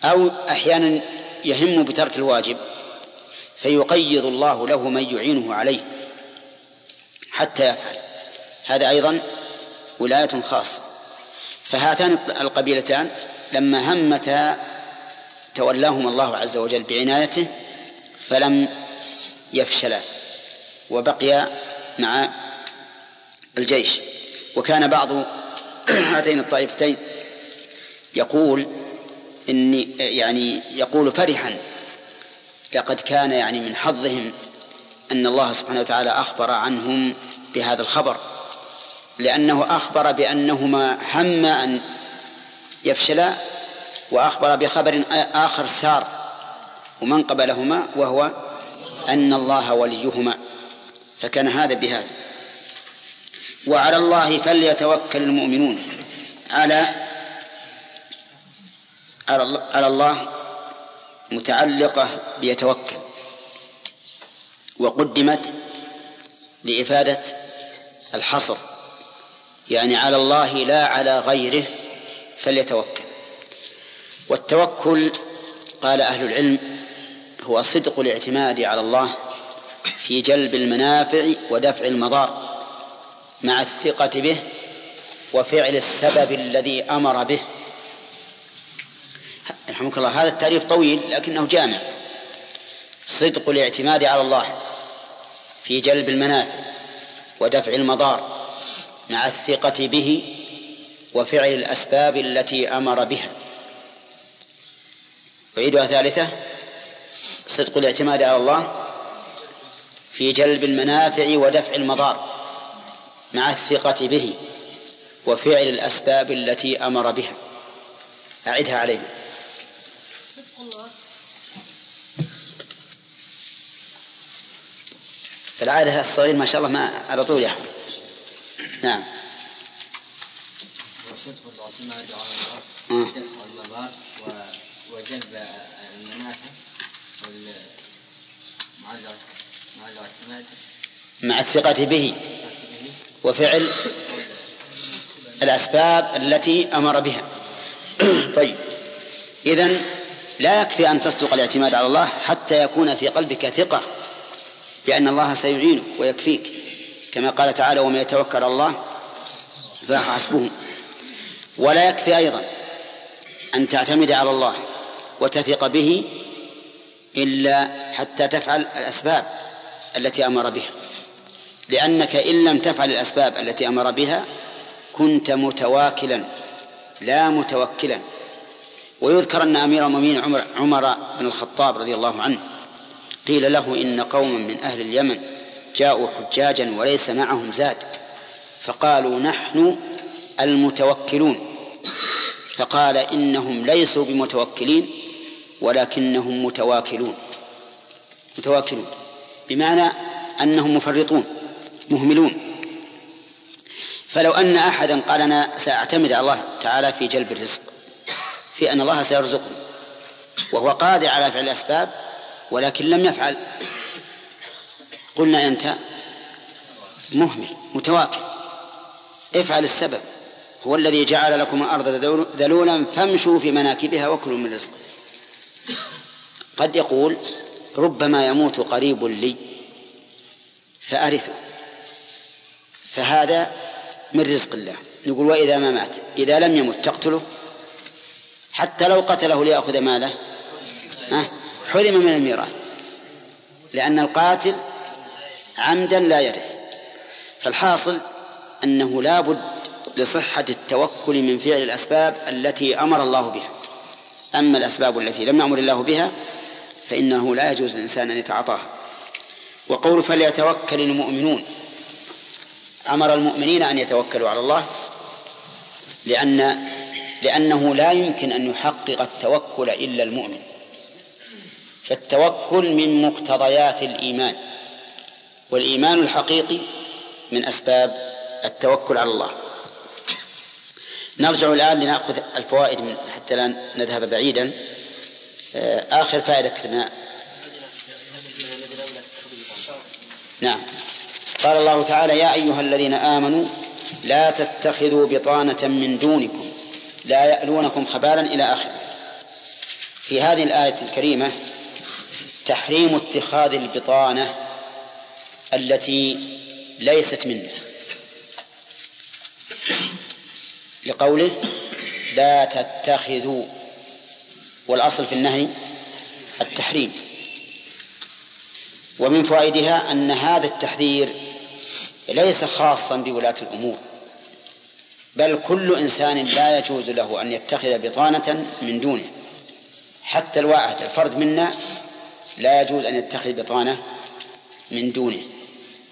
أو أحيانا يهم بترك الواجب فيقيض الله له من يعينه عليه حتى يفعل. هذا أيضا ولاية خاصة. فهاتان القبيلتان لما همتا تولاهما الله عز وجل بعنايته فلم يفشلا وبقيا مع الجيش. وكان بعض هاتين الطائفتين يقول إني يعني يقول فرحا لقد كان يعني من حظهم أن الله سبحانه وتعالى أخبر عنهم بهذا الخبر لأنه أخبر بأنهما هم أن يفشلا وأخبر بخبر آخر سار ومن قبلهما وهو أن الله وليهما فكان هذا بهذا. وعلى الله فليتوكل المؤمنون. على على الله متعلقة بيتوكل. وقدمت لإفادة الحصر. يعني على الله لا على غيره فليتوكل. والتوكل قال أهل العلم هو صدق الاعتماد على الله في جلب المنافع ودفع المضار مع الثقة به وفعل السبب الذي أمر به. رحمك الله هذا التعريف طويل لكنه جامع. صدق الاعتماد على الله في جلب المنافع ودفع المضار مع الثقة به وفعل الأسباب التي أمر بها. أعيدها ثالثة صدق الاعتماد على الله في جلب المنافع ودفع المضار مع الثقة به وفعل الأسباب التي أمر بها. أعدها علينا. صدق الله. في العادة الصغير ما شاء الله ما على طول يحفظ نعم. وصدق الاعتماد على الله. وجلب المنافع مع الثقة به وفعل الأسباب التي أمر بها. طيب. إذن لا يكفي أن تصدق الاعتماد على الله حتى يكون في قلبك ثقة بأن الله سيعينك ويكفيك. كما قال تعالى ومن يتوكل الله فحسبه. ولا يكفي أيضا أن تعتمد على الله وتثق به إلا حتى تفعل الأسباب التي أمر بها. لأنك إن لم تفعل الأسباب التي أمر بها كنت متواكلا لا متوكلا. ويذكر أن أمير المؤمنين عمر, عمر بن الخطاب رضي الله عنه قيل له إن قوما من أهل اليمن جاءوا حجاجا وليس معهم زاد فقالوا نحن المتوكلون. فقال إنهم ليسوا بمتوكلين ولكنهم متواكلون. متواكلون. بمعنى أنهم مفرطون مهملون. فلو أن أحدا قال أنا سأعتمد على الله تعالى في جلب الرزق في أن الله سيرزقني وهو قادر على فعل الأسباب ولكن لم يفعل قلنا أنت مهمل متواكل. افعل السبب هو الذي جعل لكم الأرض ذلولا فامشوا في مناكبها وكلوا من رزقه. قد يقول ربما يموت قريب لي فأرثه. فهذا من رزق الله. نقول وإذا ما مات؟ إذا لم يمت تقتله؟ حتى لو قتله ليأخذ ماله؟ حرم من الميراث. لأن القاتل عمدا لا يرث. فالحاصل أنه لا بد لصحة التوكل من فعل الأسباب التي أمر الله بها. أما الأسباب التي لم يأمر الله بها فإنه لا يجوز للإنسان أن يتعاطاها وقول فليتوكل المؤمنون. أمر المؤمنين أن يتوكلوا على الله لأن لأنه لا يمكن أن يحقق التوكل إلا المؤمن. فالتوكل من مقتضيات الإيمان. والإيمان الحقيقي من أسباب التوكل على الله. نرجع الآن لنأخذ الفوائد من حتى لا نذهب بعيدا. آخر فائدة كتبنا. نعم. قال الله تعالى يا أيها الذين آمنوا لا تتخذوا بطانة من دونكم لا يألونكم خبالا إلى آخره. في هذه الآية الكريمة تحريم اتخاذ البطانة التي ليست منا لقوله لا تتخذوا والأصل في النهي التحريم. ومن فوائدها أن هذا التحذير ليس خاصا بولاة الأمور بل كل إنسان لا يجوز له أن يتخذ بطانة من دونه. حتى الواحد الفرد منا لا يجوز أن يتخذ بطانة من دونه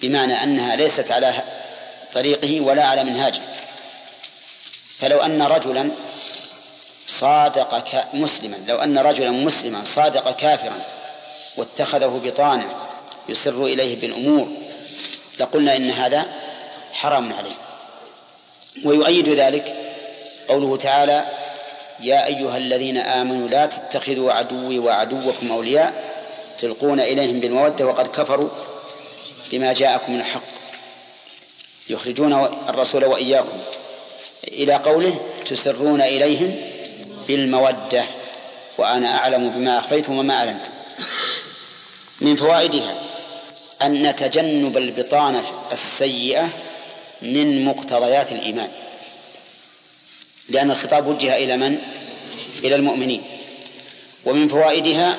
بمعنى أنها ليست على طريقه ولا على منهاجه. فلو أن رجلا صادق مسلما. لو أن رجلا مسلما صادق كافرا واتخذه بطانة يسر إليه بالأمور لقلنا إن هذا حرام عليه. ويؤيد ذلك قوله تعالى يا أيها الذين آمنوا لا تتخذوا عدوي وعدوكم أولياء تلقون إليهم بالمودة وقد كفروا بما جاءكم من الحق يخرجون الرسول وإياكم إلى قوله تسرون إليهم بالمودة وأنا أعلم بما أخفيتم وما أعلنتم من فوائدها أن تجنب البطانة السيئة من مقتضيات الإيمان. لأن الخطاب وجه إلى من؟ إلى المؤمنين. ومن فوائدها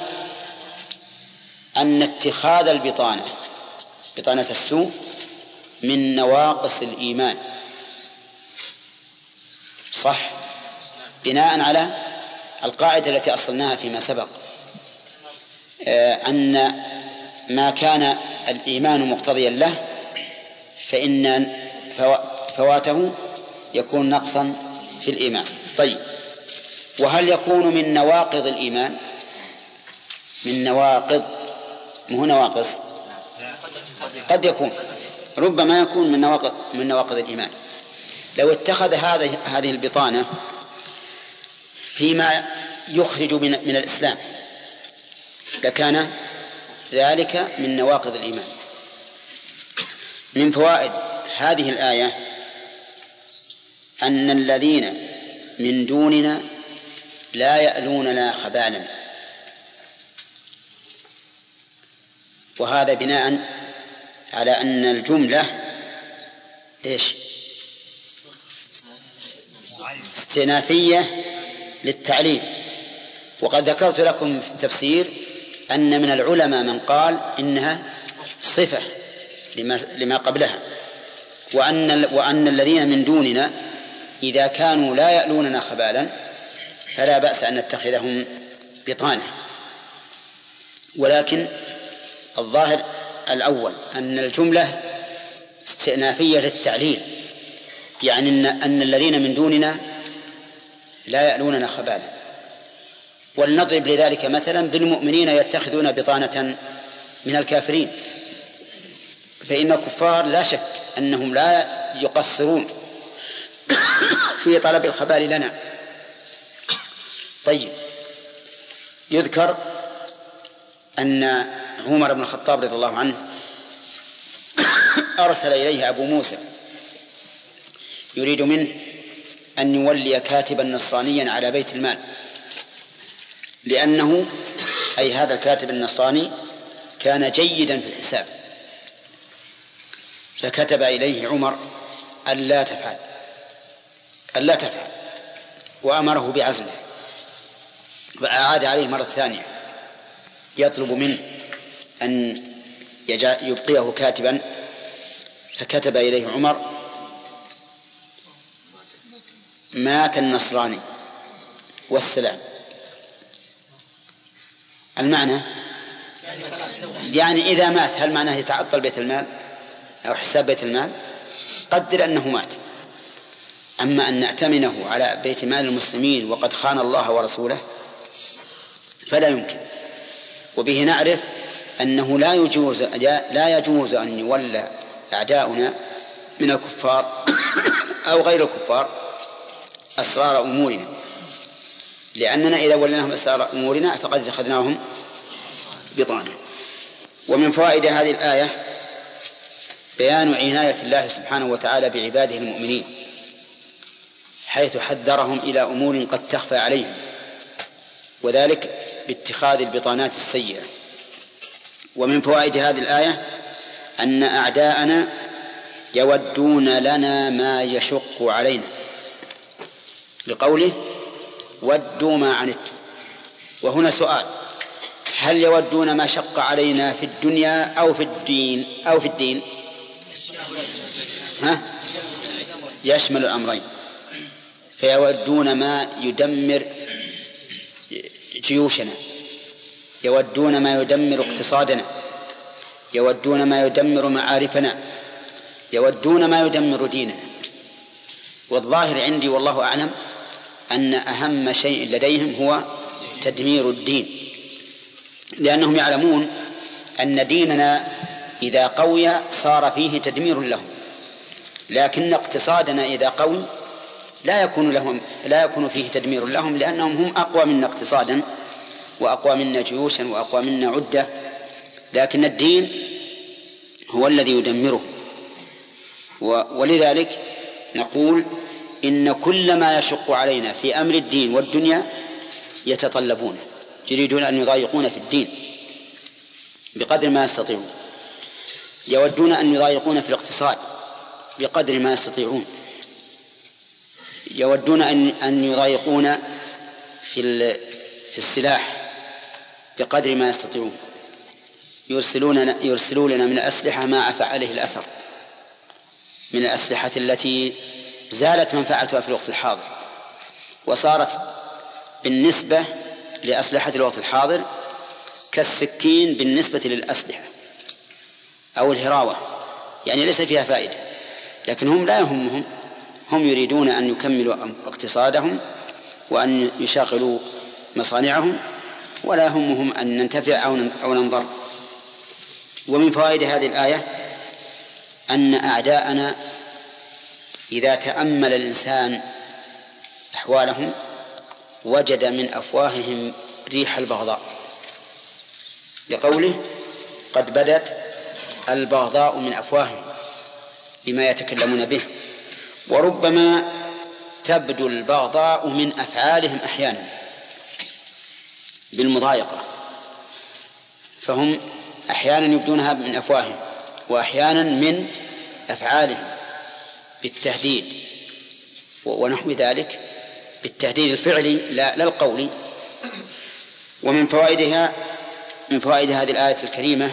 أن اتخاذ البطانة بطانة السوء من نواقص الإيمان. صح؟ بناء على القاعدة التي أصلناها فيما سبق آه، أن ما كان الإيمان مقتضيا له فإن فواته يكون نقصا في الإيمان. طيب وهل يكون من نواقض الإيمان؟ من نواقض مو نواقص قد يكون. ربما يكون من نواقض من نواقض الإيمان. لو اتخذ هذه هذه البطانة فيما يخرج من من الإسلام. لكان ذلك من نواقض الإيمان. من فوائد هذه الآية أن الذين من دوننا لا يألوننا خبالا. وهذا بناء على أن الجملة إيش؟ استئنافية للتعليل. وقد ذكرت لكم في التفسير أن من العلماء من قال إنها صفة لما, لما قبلها. وأن, وأن الذين من دوننا إذا كانوا لا يألوننا خبالا فلا بأس أن نتخذهم بطانة. ولكن الظاهر الأول أن الجملة استئنافية للتعليل. يعني أن, أن الذين من دوننا لا يألوننا خبالا ولنضرب لذلك مثلا بالمؤمنين يتخذون بطانة من الكافرين. فإن الكفار لا شك أنهم لا يقصرون في طلب الخبال لنا. طيب يذكر أن عمر بن الخطاب رضي الله عنه أرسل إليه أبو موسى يريد منه أن يولي كاتبا نصرانيا على بيت المال. لأنه أي هذا الكاتب النصراني كان جيدا في الحساب. فكتب إليه عمر ألا تفعل. ألا تفعل. وأمره بعزله فأعاد عليه مرة ثانية. يطلب منه أن يبقيه كاتبا. فكتب إليه عمر مات النصراني والسلام. المعنى؟ يعني إذا مات هل معناه يتعطل بيت المال؟ أو حساب بيت المال؟ قدر أنه مات. أما أن نأتمنه على بيت مال المسلمين وقد خان الله ورسوله فلا يمكن. وبه نعرف أنه لا يجوز لا يجوز أن يولى أعداؤنا من الكفار أو غير الكفار. أسرار أمورنا. لأننا إذا وليناهم أسرار أمورنا فقد اتخذناهم بطانة. ومن فوائد هذه الآية بيان عناية الله سبحانه وتعالى بعباده المؤمنين حيث حذرهم إلى أمور قد تخفى عليهم وذلك باتخاذ البطانات السيئة. ومن فوائد هذه الآية أن أعداءنا يودون لنا ما يشق علينا. لقوله ودوا ما عنتم وهنا سؤال هل يودون ما شق علينا في الدنيا أو في الدين أو في الدين؟ ها؟ يشمل الأمرين. فيودون ما يدمر جيوشنا. يودون ما يدمر اقتصادنا. يودون ما يدمر معارفنا. يودون ما يدمر ديننا. والظاهر عندي والله أعلم أن أهم شيء لديهم هو تدمير الدين. لأنهم يعلمون أن ديننا إذا قوي صار فيه تدمير لهم. لكن اقتصادنا إذا قوي لا يكون لهم لا يكون فيه تدمير لهم لأنهم هم أقوى منا اقتصادا وأقوى منا جيوشا وأقوى منا عدة. لكن الدين هو الذي يدمره. ولذلك نقول إن كل ما يشق علينا في أمر الدين والدنيا يتطلبونه يريدون أن يضايقون في الدين بقدر ما يستطيعون. يودون أن يضايقون في الاقتصاد بقدر ما يستطيعون. يودون أن أن يضايقون في في السلاح بقدر ما يستطيعون. يرسلون يرسلون لنا من الأسلحة ما عفى عليه الأثر من الأسلحة التي زالت منفعتها في الوقت الحاضر وصارت بالنسبة لأسلحة الوقت الحاضر كالسكين بالنسبة للأسلحة أو الهراوة يعني ليس فيها فائدة لكن هم لا يهمهم هم يريدون أن يكملوا اقتصادهم وأن يشغلوا مصانعهم ولا يهمهم أن ننتفع أو ننضر ومن فوائد هذه الآية أن أعداءنا إذا تأمل الإنسان أحوالهم وجد من أفواههم ريح البغضاء. لقوله قد بدت البغضاء من أفواههم بما يتكلمون به وربما تبدو البغضاء من أفعالهم أحيانا بالمضايقة فهم أحيانا يبدونها من أفواههم وأحيانا من أفعالهم. بالتهديد. ونحو ذلك بالتهديد الفعلي لا, لا القولي ومن فوائدها من فوائد هذه الآية الكريمة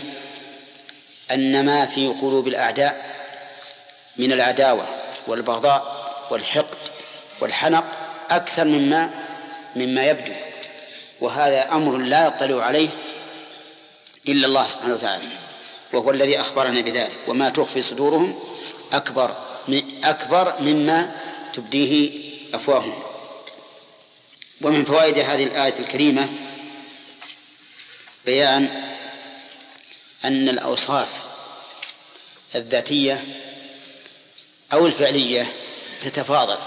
أن ما في قلوب الأعداء من العداوة والبغضاء والحقد والحنق أكثر مما مما يبدو. وهذا أمر لا يطلع عليه إلا الله سبحانه وتعالى. وهو الذي أخبرنا بذلك. وما تخفي صدورهم أكبر أكبر مما تبديه أفواههم. ومن فوائد هذه الآية الكريمة بيان أن الأوصاف الذاتية أو الفعلية تتفاضل.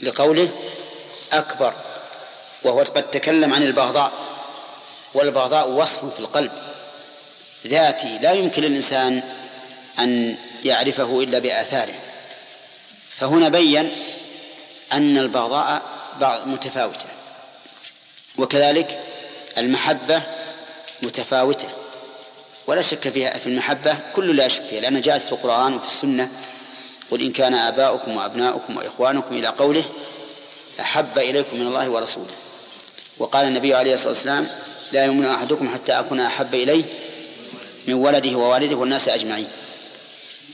لقوله أكبر وهو قد تكلم عن البغضاء والبغضاء وصف في القلب. ذاتي لا يمكن للإنسان أن يعرفه إلا بآثاره. فهنا بين أن البغضاء متفاوتة وكذلك المحبة متفاوتة. ولا شك فيها في المحبة كل لا شك فيها لأنها جاءت في القرآن وفي السنة قل إن كان آباؤكم وأبناؤكم وإخوانكم إلى قوله أحب إليكم من الله ورسوله. وقال النبي عليه الصلاة والسلام لا يؤمن أحدكم حتى أكون أحب إليه من ولده ووالده والناس أجمعين.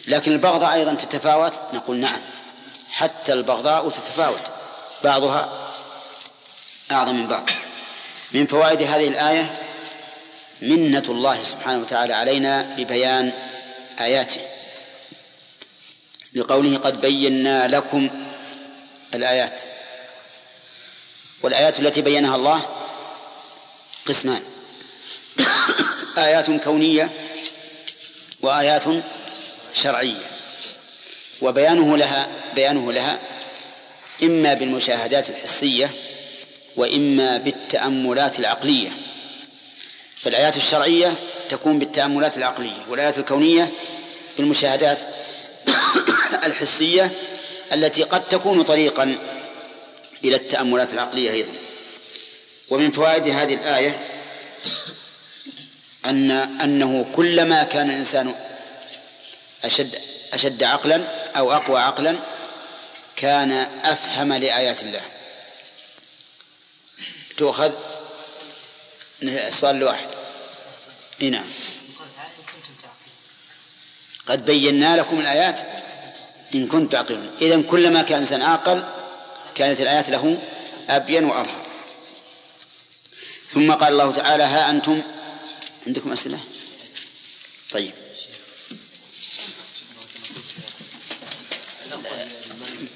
لكن البغضاء أيضا تتفاوت؟ نقول نعم. حتى البغضاء تتفاوت. بعضها أعظم من بعض. من فوائد هذه الآية منة الله سبحانه وتعالى علينا ببيان آياته. بقوله قد بينا لكم الآيات. والآيات التي بينها الله قسمان. آيات كونية وآيات شرعية. وبيانه لها بيانه لها إما بالمشاهدات الحسية وإما بالتأملات العقلية. فالآيات الشرعية تكون بالتأملات العقلية والآيات الكونية بالمشاهدات الحسية التي قد تكون طريقا إلى التأملات العقلية أيضا. ومن فوائد هذه الآية أن أنه كلما كان الإنسان أشد أشد عقلا أو أقوى عقلا كان أفهم لآيات الله. تؤخذ؟ السؤال الواحد إي نعم. قد بينا لكم الآيات؟ إن كنت تعقلون. إذا كلما كان الإنسان عاقل كانت الآيات له أبين وأظهر ثم قال الله تعالى ها أنتم عندكم أسئلة؟ طيب.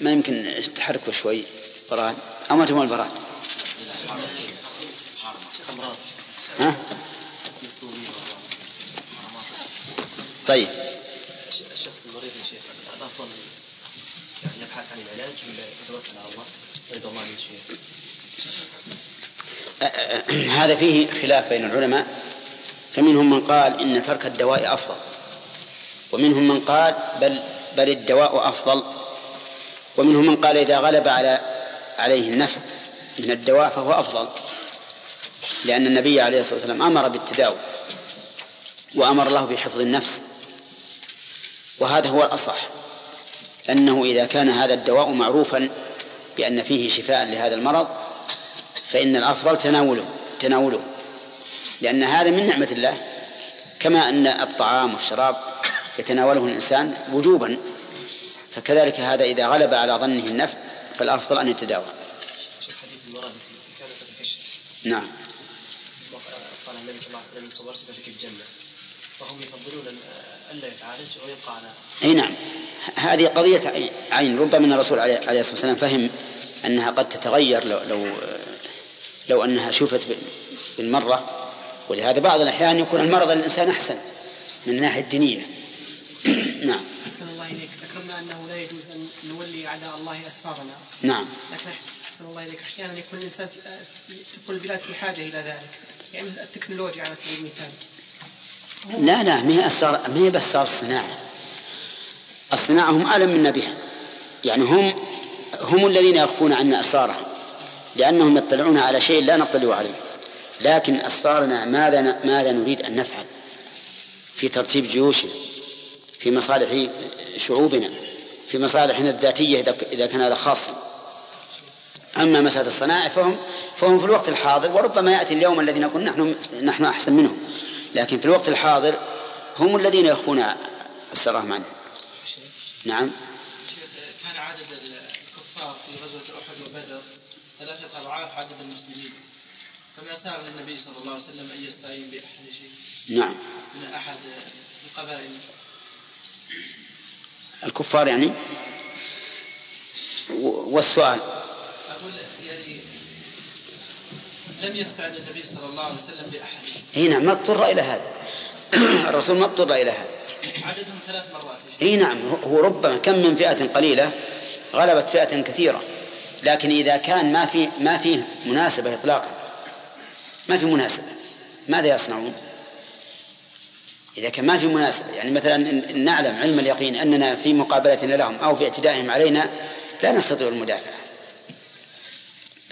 ما يمكن تحركوا شوي براد أو ما تبغون البراد. ها؟ طيب.
الشخص المريض يا شيخ الافضل يعني يبحث عن العلاج ولا يتوكل على الله؟ ويدعو الله من شيء.
هذا فيه خلاف بين العلماء. فمنهم من قال إن ترك الدواء أفضل ومنهم من قال بل بل الدواء أفضل. ومنهم من قال إذا غلب على عليه النفع من الدواء فهو أفضل لأن النبي عليه الصلاة والسلام أمر بالتداوي وأمر الله بحفظ النفس وهذا هو الأصح أنه إذا كان هذا الدواء معروفا بأن فيه شفاء لهذا المرض فإن الأفضل تناوله تناوله لأن هذا من نعمة الله كما أن الطعام والشراب يتناوله الإنسان وجوبا فكذلك هذا إذا غلب على ظنه النفع فالأفضل أن يتداوى. نعم.
قال النبي صلى الله عليه وسلم صبرت فلك الجنة. فهم يفضلون ألا يتعالج ويبقى على
أي نعم. هذه قضية عين. ربما أن الرسول عليه الصلاة والسلام فهم أنها قد تتغير لو لو لو أنها شفت بالمرة. ولهذا بعض الأحيان يكون المرض الإنسان أحسن من الناحية الدينية. نعم.
أحسن الله إليك ذكرنا أنه لا يجوز أن نولي أعداء الله أسرارنا.
نعم.
لكن أحسن الله إليك. أحيانا يكون الإنسان تكون البلاد في حاجة إلى ذلك. يعني التكنولوجيا على سبيل المثال.
لا لا ما هي أسرار ما هي بس الصناعة. الصناعة هم أعلم منا بها يعني هم هم الذين يخفون عنا أسرارهم. لأنهم يطلعون على شيء لا نطلع عليه. لكن أسرارنا ماذا ماذا نريد أن نفعل؟ في ترتيب جيوشنا في مصالح شعوبنا. في مصالحنا الذاتية إذا كان هذا خاصا أما مسألة الصنائع فهم فهم في الوقت الحاضر وربما يأتي اليوم الذي نكون نحن نحن أحسن منهم لكن في الوقت الحاضر هم الذين يخفون السرهم عنه نعم.
كان عدد الكفار في غزوة أحد وبدر ثلاثة أضعاف عدد المسلمين. فما ساغ للنبي صلى الله عليه وسلم أن يستعين بأحد
شيء؟ نعم.
من أحد القبائل.
الكفار يعني والسؤال.
أقول يعني لم يستعد النبي صلى الله عليه وسلم بأحد.
إي نعم ما اضطر إلى هذا. الرسول ما اضطر إلى هذا.
عددهم ثلاث مرات.
إي نعم هو ربما كم من فئة قليلة غلبت فئة كثيرة. لكن إذا كان ما في ما فيه مناسبة إطلاقا ما في مناسبة ماذا يصنعون؟ إذا كان ما في مناسبة يعني مثلا إن نعلم علم اليقين أننا في مقابلتنا لهم أو في اعتدائهم علينا لا نستطيع المدافعة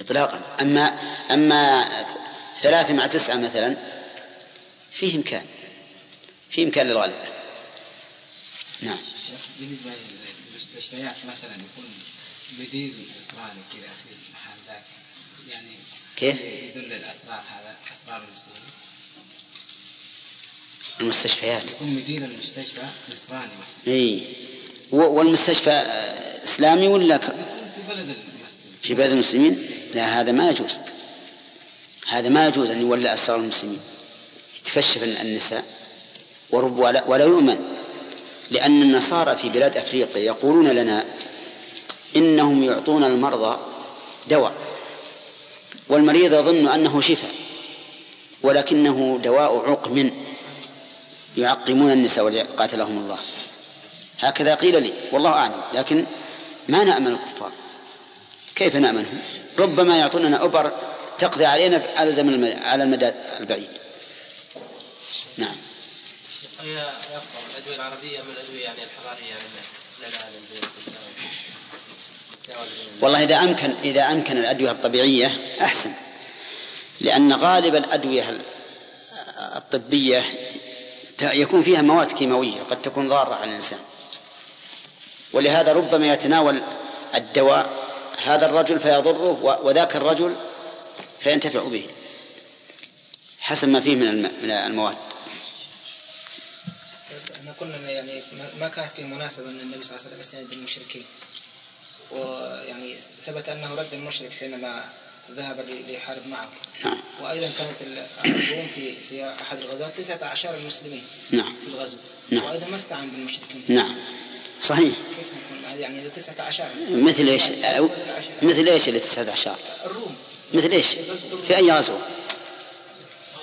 إطلاقا. أما أما ثلاثة مع تسعة مثلا فيه إمكان في إمكان للغلبة نعم.
شيخ بالنسبة للمستشفيات مثلا يكون مدير إسرائيلي كذا في المحل ذاك يعني
كيف؟
يدل الأسرار هذا أسرار المسلمين
المستشفيات.
يكون مدير المستشفى نصراني مثلا.
إي. والمستشفى إسلامي ولا ك...
في بلد المسلمين.
في بلد المسلمين؟ لا هذا ما يجوز. هذا ما يجوز أن يولى أسرار المسلمين. يتكشف النساء ورب ولا, ولا يؤمن. لأن النصارى في بلاد أفريقيا يقولون لنا إنهم يعطون المرضى دواء والمريض يظن أنه شفاء ولكنه دواء عقم. يعقمون النساء قاتلهم الله. هكذا قيل لي والله أعلم لكن ما نأمن الكفار؟ كيف نأمنهم؟ ربما يعطوننا أبر تقضي علينا على زمن على المدى البعيد. نعم.
الأدوية العربية من الأدوية يعني الحضارية يعني
والله إذا أمكن إذا أمكن الأدوية الطبيعية أحسن لأن غالب الأدوية الطبية يكون فيها مواد كيماوية قد تكون ضارة على الإنسان. ولهذا ربما يتناول الدواء هذا الرجل فيضره وذاك الرجل فينتفع به حسب ما فيه من المواد.
إحنا قلنا يعني ما كانت في مناسبة أن النبي صلى الله عليه وسلم يستند بالمشركين. ويعني ثبت أنه رد المشرك حينما ذهب ليحارب معه.
نعم.
وأيضا كانت الروم في في أحد الغزوات تسعة عشر المسلمين
نعم.
في الغزو.
نعم.
وأيضا ما استعان بالمشركين.
نعم. صحيح.
كيف نكون؟ يعني إذا تسعة عشر.
مثل إيش؟ مثل إيش اللي تسعة عشر؟
الروم.
مثل إيش؟ في أي غزوة؟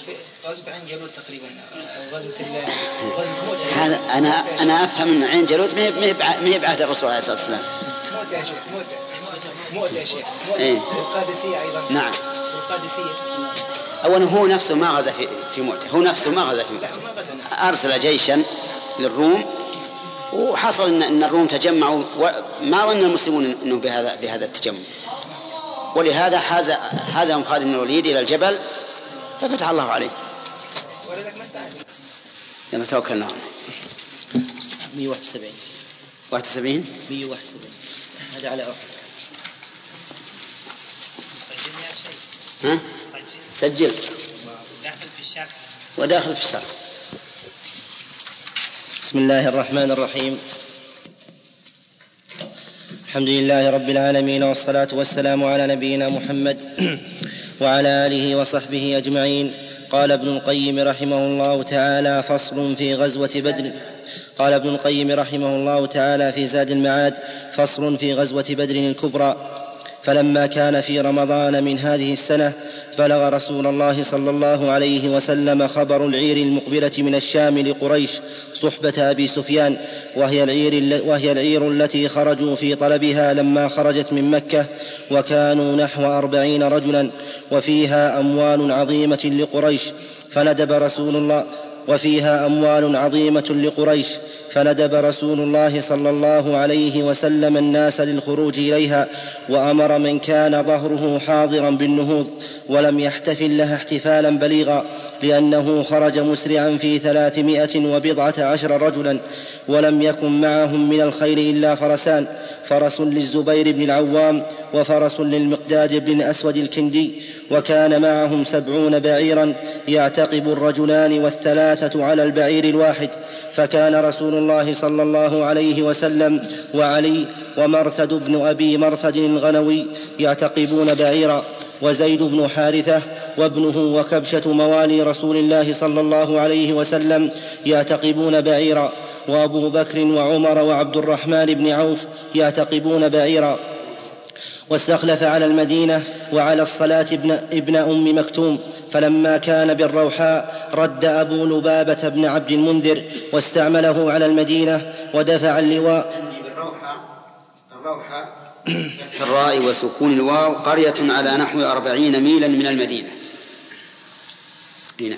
في غزوة عين جالوت تقريبا غزوة غزوة
هذا أنا أنا أفهم أن عين جالوت ما هي ما هي بعهد الرسول عليه الصلاة والسلام.
موت يا شيخ موت. موت يا شيخ موت
إيه؟
القادسية أيضا.
نعم.
القادسية.
أولا هو نفسه ما غزا في في موته هو نفسه ما غزا في موته
ما غزا
أرسل جيشا للروم. وحصل ان إن الروم تجمعوا. وما ظن المسلمون انه بهذا بهذا التجمع. ولهذا حاز حازهم خالد بن الوليد إلى الجبل ففتح الله عليه.
ولذلك ما استعان
لما توكلنا
171
71
171 هذا على أحد
ها؟ سجل.
داخل في الشرح.
وداخل في الشرح.
بسم الله الرحمن الرحيم. الحمد لله رب العالمين والصلاة والسلام على نبينا محمد وعلى آله وصحبه أجمعين. قال ابن القيم رحمه الله تعالى فصل في غزوة بدر. قال ابن القيم رحمه الله تعالى في زاد المعاد فصل في غزوة بدر الكبرى. فلما كان في رمضان من هذه السنة بلغ رسول الله صلى الله عليه وسلم خبر العير المقبلة من الشام لقريش صحبة أبي سفيان وهي العير, وهي العير التي خرجوا في طلبها لما خرجت من مكة وكانوا نحو أربعين رجلا وفيها أموال عظيمة لقريش فندب رسول الله وفيها أموال عظيمة لقريش فندب رسول الله صلى الله عليه وسلم الناس للخروج إليها وأمر من كان ظهره حاضرا بالنهوض ولم يحتفل لها احتفالا بليغا لأنه خرج مسرعا في ثلاثمائة وبضعة عشر رجلا ولم يكن معهم من الخيل إلا فرسان فرس للزبير بن العوام وفرس للمقداد بن اسود الكندي وكان معهم سبعون بعيرا يعتقب الرجلان والثلاثة على البعير الواحد فكان رسول الله صلى الله عليه وسلم وعلي ومرثد بن أبي مرثد الغنوي يعتقبون بعيرا وزيد بن حارثة وابنه وكبشة موالي رسول الله صلى الله عليه وسلم يعتقبون بعيرا وأبو بكر وعمر وعبد الرحمن بن عوف يعتقبون بعيرا. واستخلف على المدينة وعلى الصلاة ابن, ابن أم مكتوم فلما كان بالروحاء رد أبو لبابة بن عبد المنذر واستعمله على المدينة ودفع اللواء.
في الراء وسكون الواو قرية على نحو أربعين ميلا من المدينة.
هنا.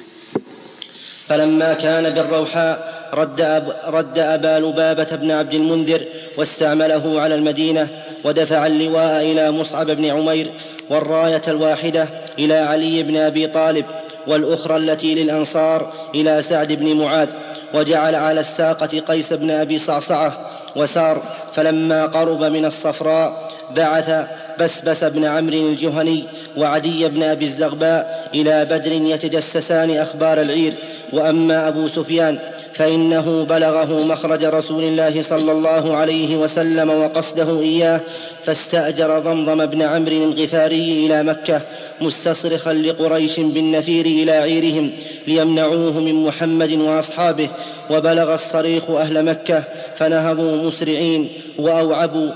فلما كان بالروحاء رد, أب رد أبا لبابة بن عبد المنذر واستعمله على المدينة ودفع اللواء إلى مصعب بن عمير والراية الواحدة إلى علي بن أبي طالب والأخرى التي للأنصار إلى سعد بن معاذ وجعل على الساقة قيس بن أبي صعصعة وسار فلما قرب من الصفراء بعث بسبس بن عمرو الجهني وعدي بن أبي الزغباء إلى بدر يتجسسان أخبار العير. وأما أبو سفيان فإنه بلغه مخرج رسول الله صلى الله عليه وسلم وقصده إياه فاستأجر ضمضم بن عمرو الغفاري إلى مكة مستصرخا لقريش بالنفير إلى عيرهم ليمنعوه من محمد وأصحابه وبلغ الصريخ أهل مكة فنهضوا مسرعين وأوعبوا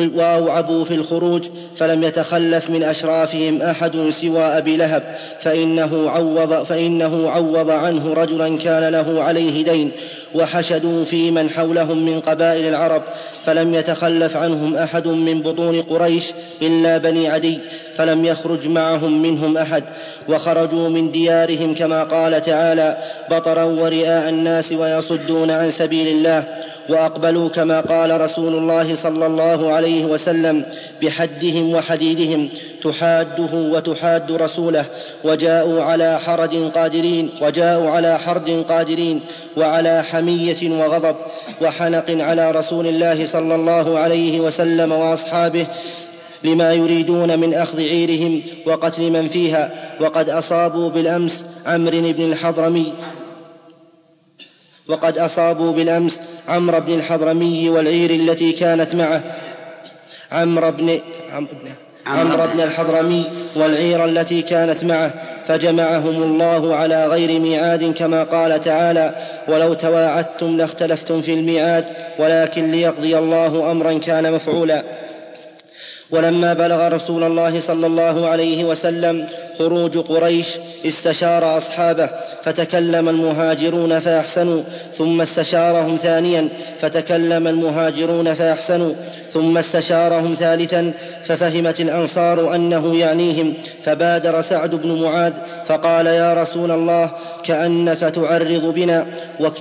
وأوعبوا في الخروج فلم يتخلف من أشرافهم أحد سوى أبي لهب فإنه عوض, فإنه عوض عنه رجلا كان له عليه دين. وحشدوا في من حولهم من قبائل العرب فلم يتخلف عنهم أحد من بطون قريش إلا بني عدي فلم يخرج معهم منهم أحد. وخرجوا من ديارهم كما قال تعالى بطرا ورئاء الناس ويصدون عن سبيل الله وأقبلوا كما قال رسول الله صلى الله عليه وسلم بحدهم وحديدهم تحاده وتحاد رسوله وجاءوا على حرد قادرين وجاءوا على حرد قادرين وعلى حمية وغضب وحنق على رسول الله صلى الله عليه وسلم وأصحابه لما يريدون من أخذ عيرهم وقتل من فيها. وقد أصابوا بالأمس عمرو بن الحضرمي وقد أصابوا بالأمس عمرو بن الحضرمي والعير التي كانت معه. عمرو بن عمرو بن الحضرمي والعير التي كانت معه فجمعهم الله على غير ميعاد كما قال تعالى ولو تواعدتم لاختلفتم في الميعاد ولكن ليقضي الله أمرا كان مفعولا. ولما بلغ رسول الله صلى الله عليه وسلم خروج قريش استشار أصحابه فتكلم المهاجرون فأحسنوا ثم استشارهم ثانيا فتكلم المهاجرون فأحسنوا ثم استشارهم ثالثا ففهمت الأنصار أنه يعنيهم فبادر سعد بن معاذ فقال يا رسول الله كأنك تعرض بنا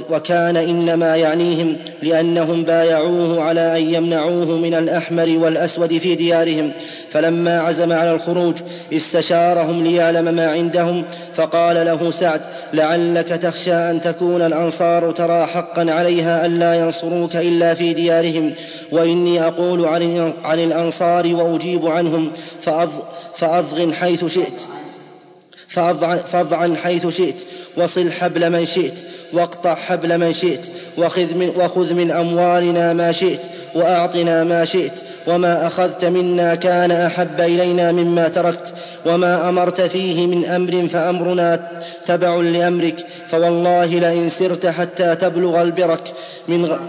وكان إنما يعنيهم لأنهم بايعوه على أن يمنعوه من الأحمر والأسود في ديارهم فلما عزم على الخروج استشارهم ليعلم ما عندهم. فقال له سعد لعلك تخشى أن تكون الأنصار ترى حقا عليها الا ينصروك إلا في ديارهم. وإني أقول عن الأنصار وأجيب عنهم. فأضغن حيث شئت. فاضعن حيث شئت وصل حبل من شئت واقطع حبل من شئت وخذ من, وخذ من أموالنا ما شئت وأعطنا ما شئت وما أخذت منا كان أحب إلينا مما تركت وما أمرت فيه من أمر فأمرنا تبع لأمرك فوالله لئن سرت حتى تبلغ البرك من غ...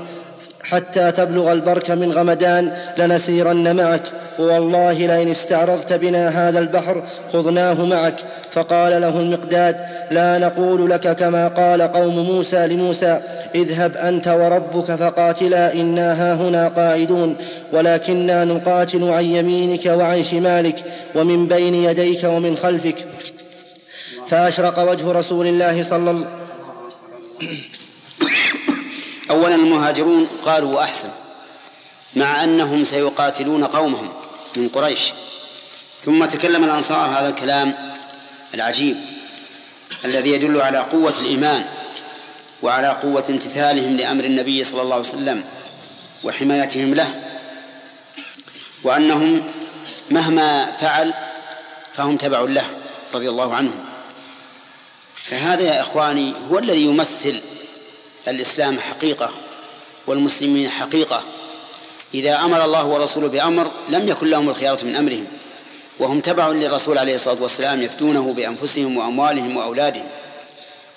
حتى تبلغ البرك من غمدان لنسيرن معك. ووالله لئن استعرضت بنا هذا البحر خذناه معك. فقال له المقداد لا نقول لك كما قال قوم موسى لموسى اذهب أنت وربك فقاتلا إنا هاهنا قاعدون. ولكنا نقاتل عن يمينك وعن شمالك ومن بين يديك ومن خلفك. فأشرق وجه رسول الله صلى الله
اولا المهاجرون قالوا أحسن مع أنهم سيقاتلون قومهم من قريش. ثم تكلم الأنصار هذا الكلام العجيب الذي يدل على قوة الإيمان وعلى قوة امتثالهم لأمر النبي صلى الله عليه وسلم وحمايتهم له وأنهم مهما فعل فهم تبع له رضي الله عنهم. فهذا يا إخواني هو الذي يمثل الإسلام حقيقة والمسلمين حقيقة. إذا أمر الله ورسوله بأمر لم يكن لهم الخيارة من أمرهم وهم تبع للرسول عليه الصلاة والسلام يفتونه بأنفسهم وأموالهم وأولادهم.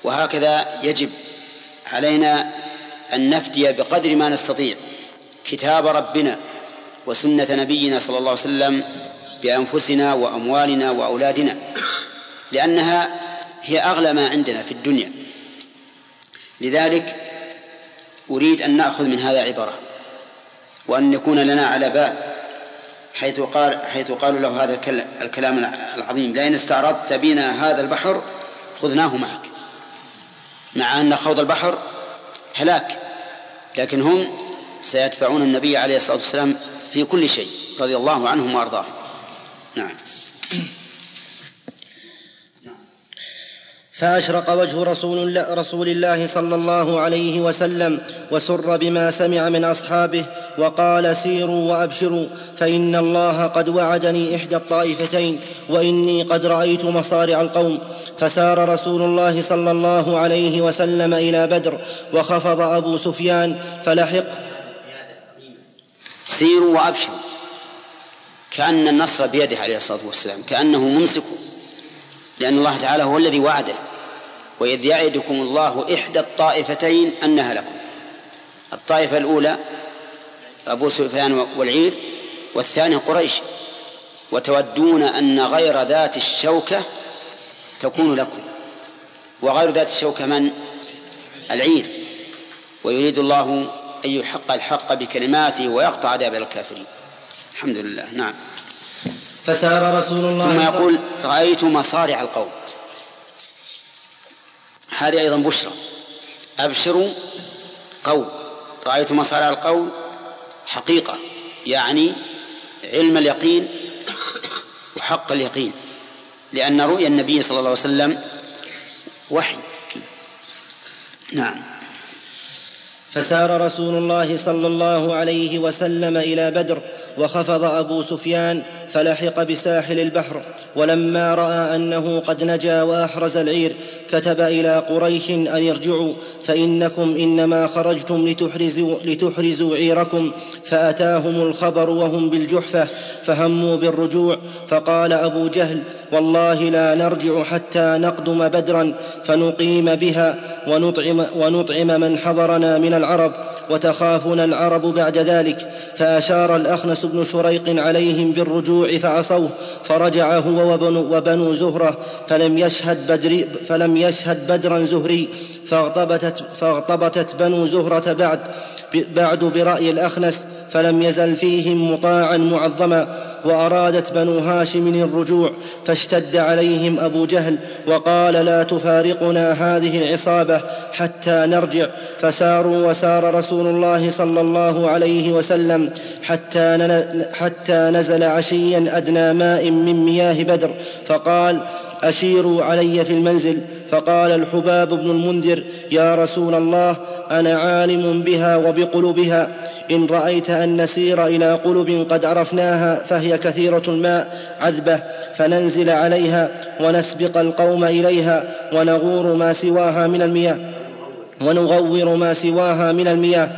وهكذا يجب علينا أن نفدي بقدر ما نستطيع كتاب ربنا وسنة نبينا صلى الله عليه وسلم بأنفسنا وأموالنا وأولادنا لأنها هي أغلى ما عندنا في الدنيا. لذلك أريد أن نأخذ من هذا عبرة وأن يكون لنا على بال حيث قال حيث قالوا له هذا الكلام العظيم لئن استعرضت بنا هذا البحر خذناه معك. مع أن خوض البحر هلاك لكن هم سيدفعون النبي عليه الصلاة والسلام في كل شيء رضي الله عنهم وأرضاهم. نعم.
فأشرق وجه رسول الله, رسول الله صلى الله عليه وسلم وسر بما سمع من أصحابه وقال سيروا وأبشروا فإن الله قد وعدني إحدى الطائفتين وإني قد رأيت مصارع القوم. فسار رسول الله صلى الله عليه وسلم إلى بدر وخفض أبو سفيان فلحق.
سيروا وأبشروا. كأن النصر بيده عليه الصلاة والسلام كأنه ممسك لأن الله تعالى هو الذي وعده. وإذ يعدكم الله إحدى الطائفتين أنها لكم. الطائفة الأولى أبو سفيان والعير والثاني قريش. وتودون أن غير ذات الشوكة تكون لكم. وغير ذات الشوكة من؟ العير. ويريد الله أن يحق الحق بكلماته ويقطع دابر الكافرين. الحمد لله. نعم.
فسار رسول الله
ثم يقول رأيت مصارع القوم. هذه أيضا بشرى. أبشروا قول رأيت مصارع القول حقيقة. يعني علم اليقين وحق اليقين. لأن رؤيا النبي صلى الله عليه وسلم وحي. نعم.
فسار رسول الله صلى الله عليه وسلم إلى بدر وخفض أبو سفيان فلحق بساحل البحر. ولما رأى أنه قد نجا وأحرز العير كتب إلى قريش أن يرجعوا فإنكم إنما خرجتم لتحرزوا, لتحرزوا عيركم فأتاهم الخبر وهم بالجحفة فهموا بالرجوع فقال أبو جهل والله لا نرجع حتى نقدم بدرا فنقيم بها ونطعم, ونطعم من حضرنا من العرب وتخافنا العرب بعد ذلك فأشار الأخنس بن شريق عليهم بالرجوع فعصوه فرجع هو وبنو, وبنو زهرة فلم يشهد بدر فلم يشهد بدرا زهري فاغتبتت, فاغتبتت بنو زهرة بعد بعد برأي الأخنس فلم يزل فيهم مطاعا معظما وأرادت بنو هاشم الرجوع فاشتد عليهم أبو جهل وقال لا تفارقنا هذه العصابة حتى نرجع فساروا وسار رسول الله صلى الله عليه وسلم حتى, حتى نزل عشيا أدنى ماء من مياه بدر فقال أشيروا علي في المنزل فقال الحباب بن المنذر يا رسول الله أنا عالم بها وبقلوبها. إن رأيت أن نسير إلى قلب قد عرفناها فهي كثيرة الماء عذبة فننزل عليها ونسبق القوم إليها ونغور ما سواها من المياه ونغور ما سواها من المياه.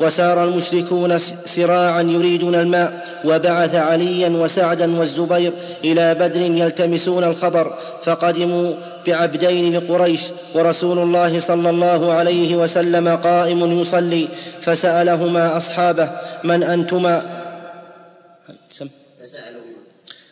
وسار المشركون سراعا يريدون الماء وبعث عليا وسعدا والزبير إلى بدر يلتمسون الخبر فقدموا بعبدين لقريش ورسول الله صلى الله عليه وسلم قائم يصلي فسألهما أصحابه من أنتما؟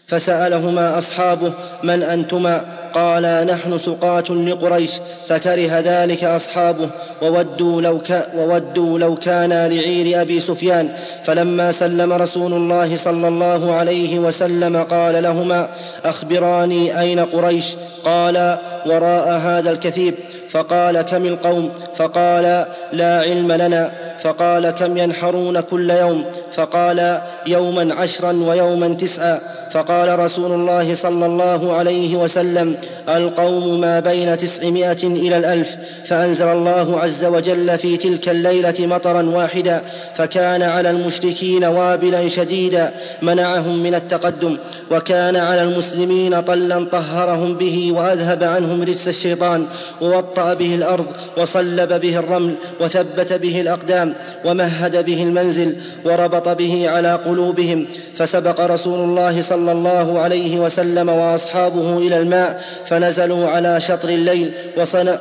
فسألهما أصحابه من أنتما؟ قالا نحن سقاة لقريش فكره ذلك أصحابه وودوا لو, كا وودوا لو كانا لعير أبي سفيان. فلما سلم رسول الله صلى الله عليه وسلم قال لهما أخبراني أين قريش؟ قالا وراء هذا الكثيب. فقال كم القوم؟ فقال لا علم لنا. فقال كم ينحرون كل يوم؟ فقال يوما عشرا ويوما تسعا. فقال رسول الله صلى الله عليه وسلم القوم ما بين تسعمائة إلى الألف فأنزل الله عز وجل في تلك الليلة مطرا واحدا فكان على المشركين وابلا شديدا منعهم من التقدم وكان على المسلمين طلا طهرهم به وأذهب عنهم رجس الشيطان ووطأ به الأرض وصلب به الرمل وثبت به الأقدام ومهد به المنزل وربط به على قلوبهم فسبق رسول الله صلى الله عليه وسلم وأصحابه إلى الماء فنزلوا على شطر الليل وصنع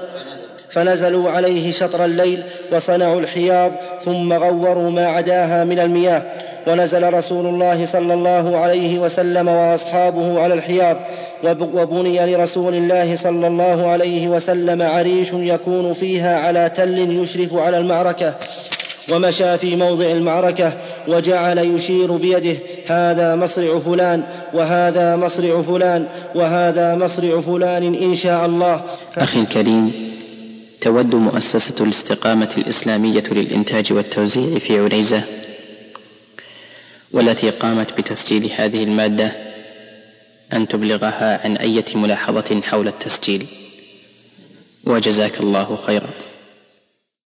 فنزلوا عليه شطر الليل وصنعوا الحياض ثم غوروا ما عداها من المياه. ونزل رسول الله صلى الله عليه وسلم وأصحابه على الحياض. وبني لرسول الله صلى الله عليه وسلم عريش يكون فيها على تل يشرف على المعركة. ومشى في موضع المعركة وجعل يشير بيده هذا مصرع فلان وهذا مصرع فلان وهذا مصرع فلان إن شاء الله.
أخي الكريم تود مؤسسة الاستقامة الإسلامية للإنتاج والتوزيع في عنيزه والتي قامت بتسجيل هذه المادة أن تبلغها عن أية ملاحظة حول التسجيل. وجزاك الله خيرا.